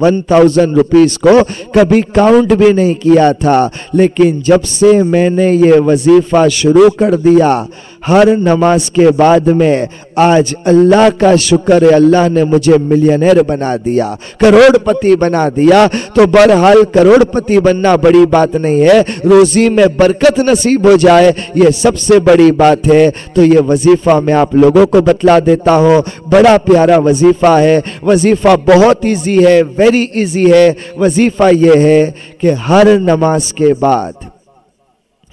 ون تھاؤزنڈ روپیز کو کبھی کاؤنٹ بھی نہیں کیا تھا۔ لیکن جب سے میں نے یہ وظیفہ شروع کر دیا، ہر نماز کے بعد میں آج اللہ کا شکر ہے، اللہ نے مجھے ملینئر بنا دیا کروڑ پتی بنا دیا۔ تو برحال کروڑ پتی بننا بڑی بات نہیں ہے، روزی میں برکت نصیب ہو جائے، یہ سب سے بڑی بات ہے۔ تو یہ وظیفہ میں آپ لوگوں کو بتلا دیتا ہوں، بڑا پیارا وظیفہ ہے۔ وظیفہ بہت ایزی ہے ویری ایزی ہے، وظیفہ یہ ہے کہ ہر نماز کے بعد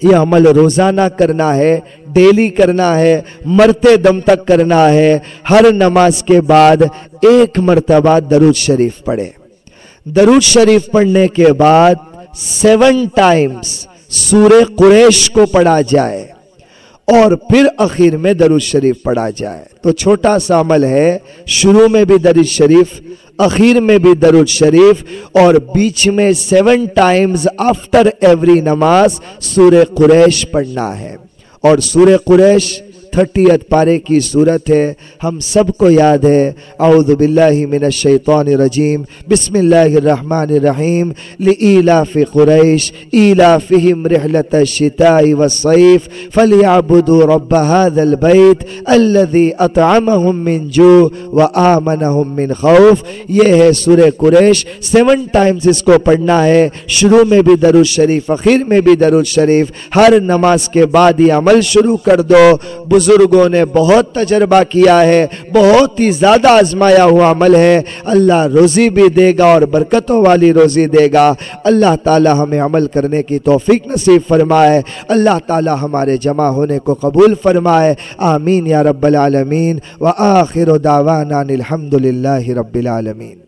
یہ عمل روزانہ کرنا ہے، ڈیلی کرنا ہے، مرتے دم تک کرنا ہے، ہر نماز کے بعد ایک مرتبہ درود شریف پڑھے۔ درود شریف پڑھنے کے بعد سیون ٹائمز سور قریش کو پڑھا جائے اور پھر اخیر میں درود شریف پڑھا جائے۔ تو چھوٹا سا عمل ہے، شروع میں بھی درود شریف اخیر میں بھی درود شریف اور بیچ میں سیون ٹائمز آفٹر ایوری نماز سور قریش پڑھنا ہے اور سور قریش تھرٹیت پارے کی صورت ہے، ہم سب کو یاد ہے۔ اعوذ باللہ من الشیطان الرجیم۔ بسم اللہ الرحمن الرحیم۔ لإیلاف قریش، ایلافہم رحلت الشتاء والصیف۔ فلیعبدوا رب هذا البیت الذي اطعمهم من جو وآمنهم من خوف۔ یہ ہے سورہ قریش۔ سیون ٹائمز اس کو پڑھنا ہے۔ شروع میں بھی درود شریف اخیر میں بھی درود شریف ہر نماز کے بعد یہ عمل شروع کر دو۔ بزرگوں نے بہت تجربہ کیا ہے، بہت ہی زیادہ آزمایا ہوا عمل ہے۔ اللہ روزی بھی دے گا اور برکتوں والی روزی دے گا۔ اللہ تعالی ہمیں عمل کرنے کی توفیق نصیب فرمائے۔ اللہ تعالی ہمارے جمع ہونے کو قبول فرمائے۔ آمین یا رب العالمین۔ وآخر دعوانا الحمد للہ رب العالمین۔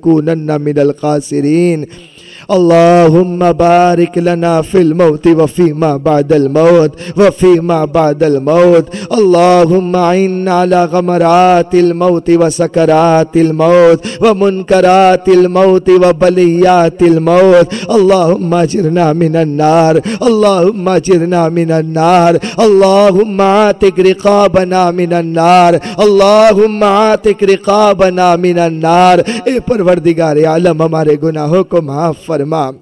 لنكونن مِنَ الخاسرين اللهم بارك لنا في الموت وفيما بعد الموت وفيما بعد الموت اللهم عين على غمرات الموت وسكرات الموت ومنكرات الموت وبليات الموت اللهم اجرنا من النار اللهم اجرنا من النار اللهم عاتق رقابنا من النار اللهم عاتق رقابنا من النار اے پروردگار عالم ہمارے گناہوں کو معاف فرما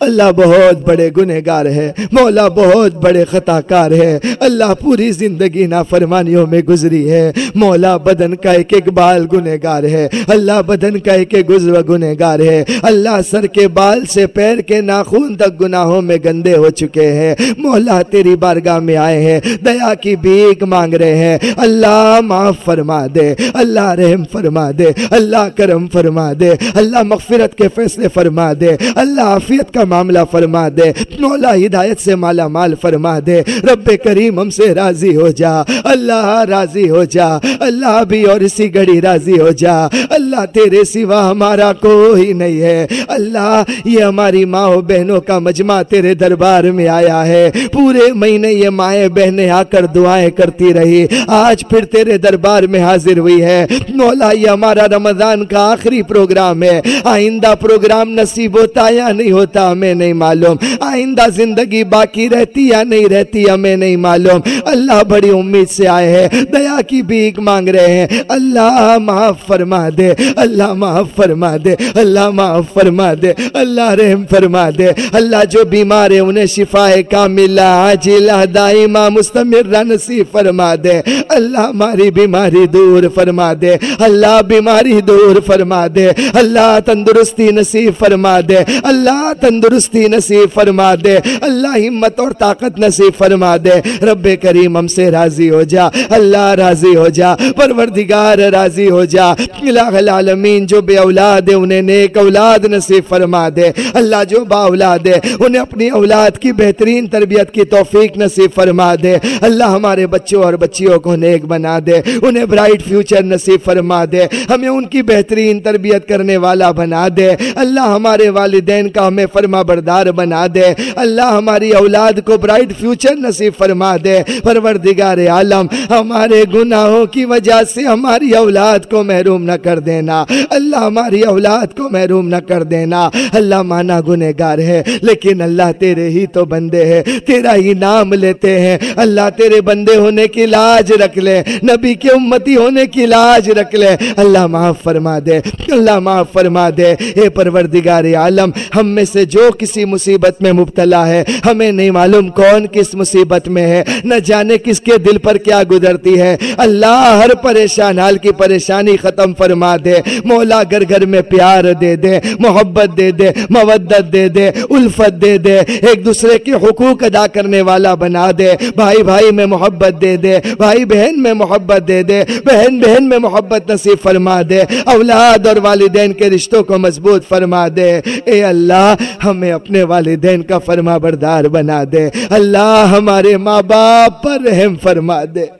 اللہ بہت بڑے گنہگار ہے، مولا بہت بڑے خطا کار ہے۔ اللہ پوری زندگی نافرمانیوں میں گزری ہے۔ مولا بدن کا ایک ایک بال گنہگار ہے۔ اللہ بدن کا ایک ایک گزر گنہگار ہے۔ اللہ سر کے بال سے پیر کے ناخون تک گناہوں میں گندے ہو چکے ہیں۔ مولا تیری بارگاہ میں آئے ہیں۔ دیا کی بھیک مانگ رہے ہیں۔ اللہ معاف فرما دے۔ اللہ رحم فرما دے۔ اللہ کرم فرما دے۔ اللہ مغفرت کے فیصلے فرما دے۔ اللہ عافیت کا معاملہ فرما دے۔ مولا ہدایت سے مالا مال فرما دے۔ رب کریم ہم سے راضی ہو جا۔ اللہ راضی ہو جا۔ اللہ بھی اور اسی گھڑی راضی ہو جا۔ اللہ تیرے سوا ہمارا کوئی نہیں ہے۔ اللہ، یہ ہماری ماں و بہنوں کا مجمع تیرے دربار میں آیا ہے۔ پورے مہینے یہ مائیں بہنیں آ کر دعائیں کرتی رہی۔ آج پھر تیرے دربار میں حاضر ہوئی ہے۔ مولا، یہ ہمارا رمضان کا آخری پروگرام ہے۔ آئندہ پروگرام نصیب ہوتا یا نہیں نہیں ہوتا ہمیں نہیں معلوم۔ آئندہ زندگی باقی رہتی یا نہیں رہتی ہمیں نہیں معلوم۔ اللہ بڑی امید سے آئے ہیں، دیا کی بھیک مانگ رہے ہیں۔ اللہ معاف فرما دے، اللہ معاف فرما دے، اللہ معاف فرما دے، اللہ رحم فرما دے۔ اللہ جو بیمار ہے انہیں شفا کاملہ، عاجلہ، دائمہ، مستمرہ نصیب فرما دے۔ اللہ ہماری بیماری دور فرما دے۔ اللہ بیماری دور فرما دے۔ اللہ تندرستی نصیب فرما دے۔ اللہ تندرستی نصیب فرما دے۔ اللہ ہمت اور طاقت نصیب فرما دے۔ رب کریم ہم سے راضی ہو جا۔ اللہ راضی ہو جا۔ پروردگار راضی ہو جا۔ الہ العالمین جو بے اولاد ہے انہیں نیک اولاد نصیب فرما دے۔ اللہ جو با اولاد ہے انہیں اپنی اولاد کی بہترین تربیت کی توفیق نصیب فرما دے۔ اللہ ہمارے بچوں اور بچیوں کو نیک بنا دے۔ انہیں برائٹ فیوچر نصیب فرما دے۔ ہمیں ان کی بہترین تربیت کرنے والا بنا دے۔ اللہ ہمارے والدین کا ہمیں فرما بردار بنا دے۔ اللہ ہماری اولاد کو برائٹ فیوچر نصیب فرما دے۔ پروردگار عالم، ہمارے گناہوں کی وجہ سے ہماری اولاد کو محروم نہ کر دینا۔ اللہ ہماری اولاد کو محروم نہ کر دینا۔ اللہ مانا گنہ گار ہے، لیکن اللہ تیرے ہی تو بندے ہیں۔ تیرا ہی نام لیتے ہیں۔ اللہ تیرے بندے ہونے کی لاج رکھ لے۔ نبی کے امتی ہونے کی لاج رکھ لے۔ اللہ معاف فرما دے۔ اللہ معاف فرما دے۔ اے پروردگار عالم، ہم میں سے جو کسی مصیبت میں مبتلا ہے، ہمیں نہیں معلوم کون کس مصیبت میں ہے۔ نہ جانے کس کے دل پر کیا گزرتی ہے۔ اللہ ہر پریشان، حال کی پریشانی ختم فرما دے۔ مولا گھر گھر میں پیار دے دے، محبت دے دے، مودت دے دے، الفت دے دے۔ ایک دوسرے کے حقوق ادا کرنے والا بنا دے۔ بھائی بھائی میں محبت دے دے، بھائی بہن میں محبت دے دے، بہن بہن میں محبت نصیب فرما دے۔ اولاد اور والدین کے رشتوں کو مضبوط فرما دے۔ اے اللہ ہمیں اپنے والدین کا فرما بردار بنا دے۔ اللہ ہمارے ماں باپ پر رحم فرما دے۔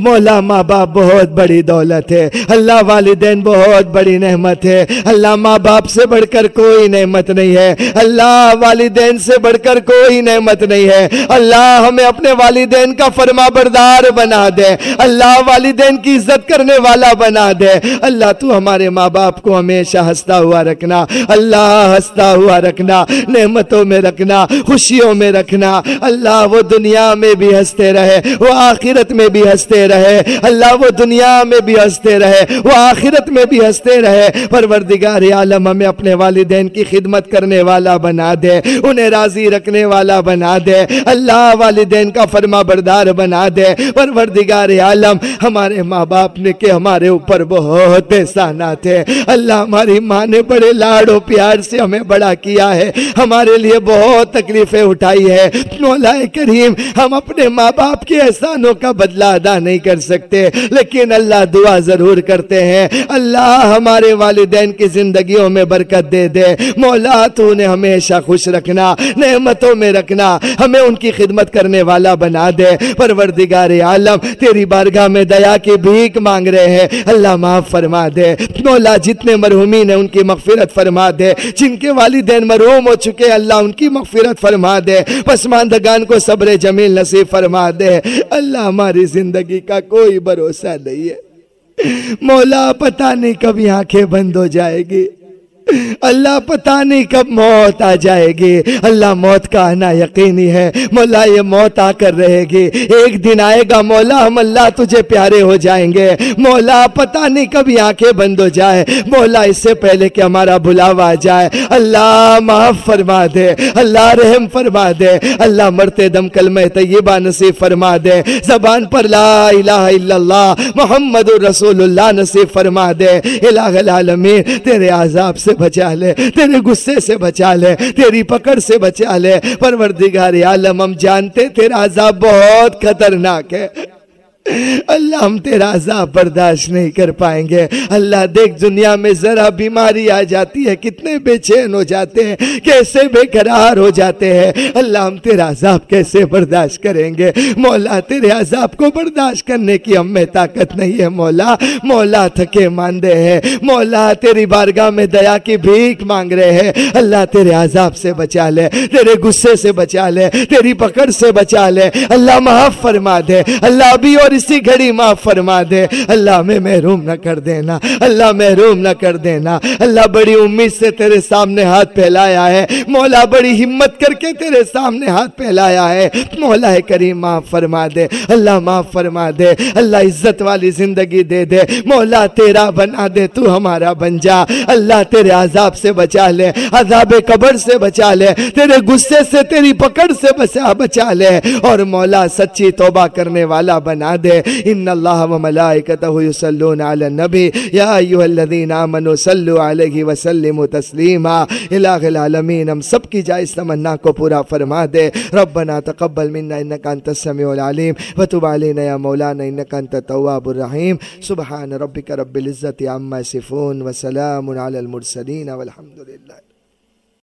مولا ماں باپ بہت بڑی دولت ہے۔ اللہ والدین بہت بڑی نعمت ہے۔ اللہ ماں باپ سے بڑھ کر کوئی نعمت نہیں ہے۔ اللہ والدین سے بڑھ کر کوئی نعمت نہیں ہے۔ اللہ ہمیں اپنے والدین کا فرما بردار بنا دے۔ اللہ والدین کی عزت کرنے والا بنا دے۔ اللہ تو ہمارے ماں باپ کو ہمیشہ ہنستا ہوا رکھنا۔ اللہ ہنستا ہوا رکھنا۔ نعمتوں میں رکھنا، خوشیوں میں رکھنا۔ اللہ وہ دنیا میں بھی ہنستے رہے۔ وہ آخرت میں بھی ہنستے رہے۔ اللہ وہ دنیا میں بھی ہنستے رہے۔ وہ آخرت میں بھی ہنستے رہے۔ پروردگار عالم ہمیں اپنے والدین کی خدمت کرنے والا بنا دے۔ انہیں راضی رکھنے والا بنا دے۔ اللہ والدین کا فرما بردار بنا دے۔ پروردگار عالم، ہمارے ماں باپ نے کہ ہمارے اوپر بہت احسانات ہے اللہ ہماری ماں نے بڑے لاڑ و پیار سے ہمیں بڑا کیا ہے۔ ہمارے لیے بہت تکلیفیں اٹھائی ہے مولا کریم، ہم اپنے ماں باپ کے احسانوں کا بدلہ ادا نہیں کر سکتے، لیکن اللہ دعا ضرور کرتے ہیں۔ اللہ ہمارے والدین کی زندگیوں میں برکت دے دے۔ مولا تو نے ہمیشہ خوش رکھنا، نعمتوں میں رکھنا، ہمیں ان کی خدمت کرنے والا بنا دے۔ پروردگار عالم، تیری بارگاہ میں دیا کی بھیک مانگ رہے ہیں۔ اللہ معاف فرما دے۔ مولا جتنے مرحومین ہیں، ان کی مغفرت فرما دے۔ جن کے والدین مرحوم ہو چکے اللہ ان کی مغفرت فرما دے۔ پسماندگان کو صبر جمیل نصیب فرما دے۔ اللہ ہماری زندگی کا کوئی بھروسہ نہیں ہے۔ مولا پتہ نہیں کبھی آنکھیں بند ہو جائے گی۔ اللہ پتہ نہیں کب موت آ جائے گی۔ اللہ موت کا آنا یقینی ہے۔ مولا یہ موت آ کر رہے گی۔ ایک دن آئے گا مولا، ہم اللہ تجھے پیارے ہو جائیں گے۔ مولا، پتہ نہیں کبھی آنکھیں بند ہو جائے مولا، اس سے پہلے کہ ہمارا بلاوا آ جائے۔ اللہ معاف فرما دے۔ اللہ رحم فرما دے۔ اللہ مرتے دم کلمہ طیبہ نصیب فرما دے۔ زبان پر لا الہ الا اللہ، محمد رسول اللہ نصیب فرما دے۔ الہ العالمین، تیرے عذاب سے بچا لے، تیرے غصے سے بچا لے، تیری پکڑ سے بچا لے۔ پروردگار عالم، ہم جانتے تیرا عذاب بہت خطرناک ہے۔ اللہ ہم تیرا عذاب برداشت نہیں کر پائیں گے۔ اللہ دیکھ دنیا میں ذرا بیماری آ جاتی ہے، کتنے بے چین ہو جاتے ہیں، کیسے بے قرار ہو جاتے ہیں۔ اللہ ہم تیرا عذاب کیسے برداشت کریں گے؟ مولا تیرے عذاب کو برداشت کرنے کی ہم میں طاقت نہیں ہے۔ مولا مولا تھکے ماندے ہیں۔ مولا تیری بارگاہ میں دیا کی بھیک مانگ رہے ہیں۔ اللہ تیرے عذاب سے بچا لے، تیرے غصے سے بچا لے، تیری پکڑ سے بچا لے۔ اللہ معاف فرما دے۔ اللہ ابھی اور اور اسی گھڑی معاف فرما دے۔ اللہ میں محروم نہ کر دینا۔ اللہ محروم نہ کر دینا۔ اللہ بڑی امید سے تیرے سامنے ہاتھ پھیلایا ہے۔ مولا بڑی ہمت کر کے تیرے سامنے ہاتھ پھیلایا ہے۔ مولا کریم معاف فرما دے۔ اللہ معاف فرما دے۔ اللہ عزت والی زندگی دے دے۔ مولا تیرا بنا دے، تو ہمارا بن جا۔ اللہ تیرے عذاب سے بچا لے، عذاب قبر سے بچا لے۔ تیرے غصے سے، تیری پکڑ سے بچا بچا لے۔ اور مولا سچی توبہ کرنے والا بنا دے ان اللہ و ملائکتہ یسلون علی النبی یا ایوہ الذین آمنوا صلو علیہ وسلم تسلیما الہ العالمین ہم سب کی جائز تمنا کو پورا فرما دے. ربنا تقبل منا انکا انت السمیع العلیم وتب علینا یا مولانا انکا انت التواب الرحیم سبحان ربک رب العزت عما صفون وسلام علی المرسلین والحمد للہ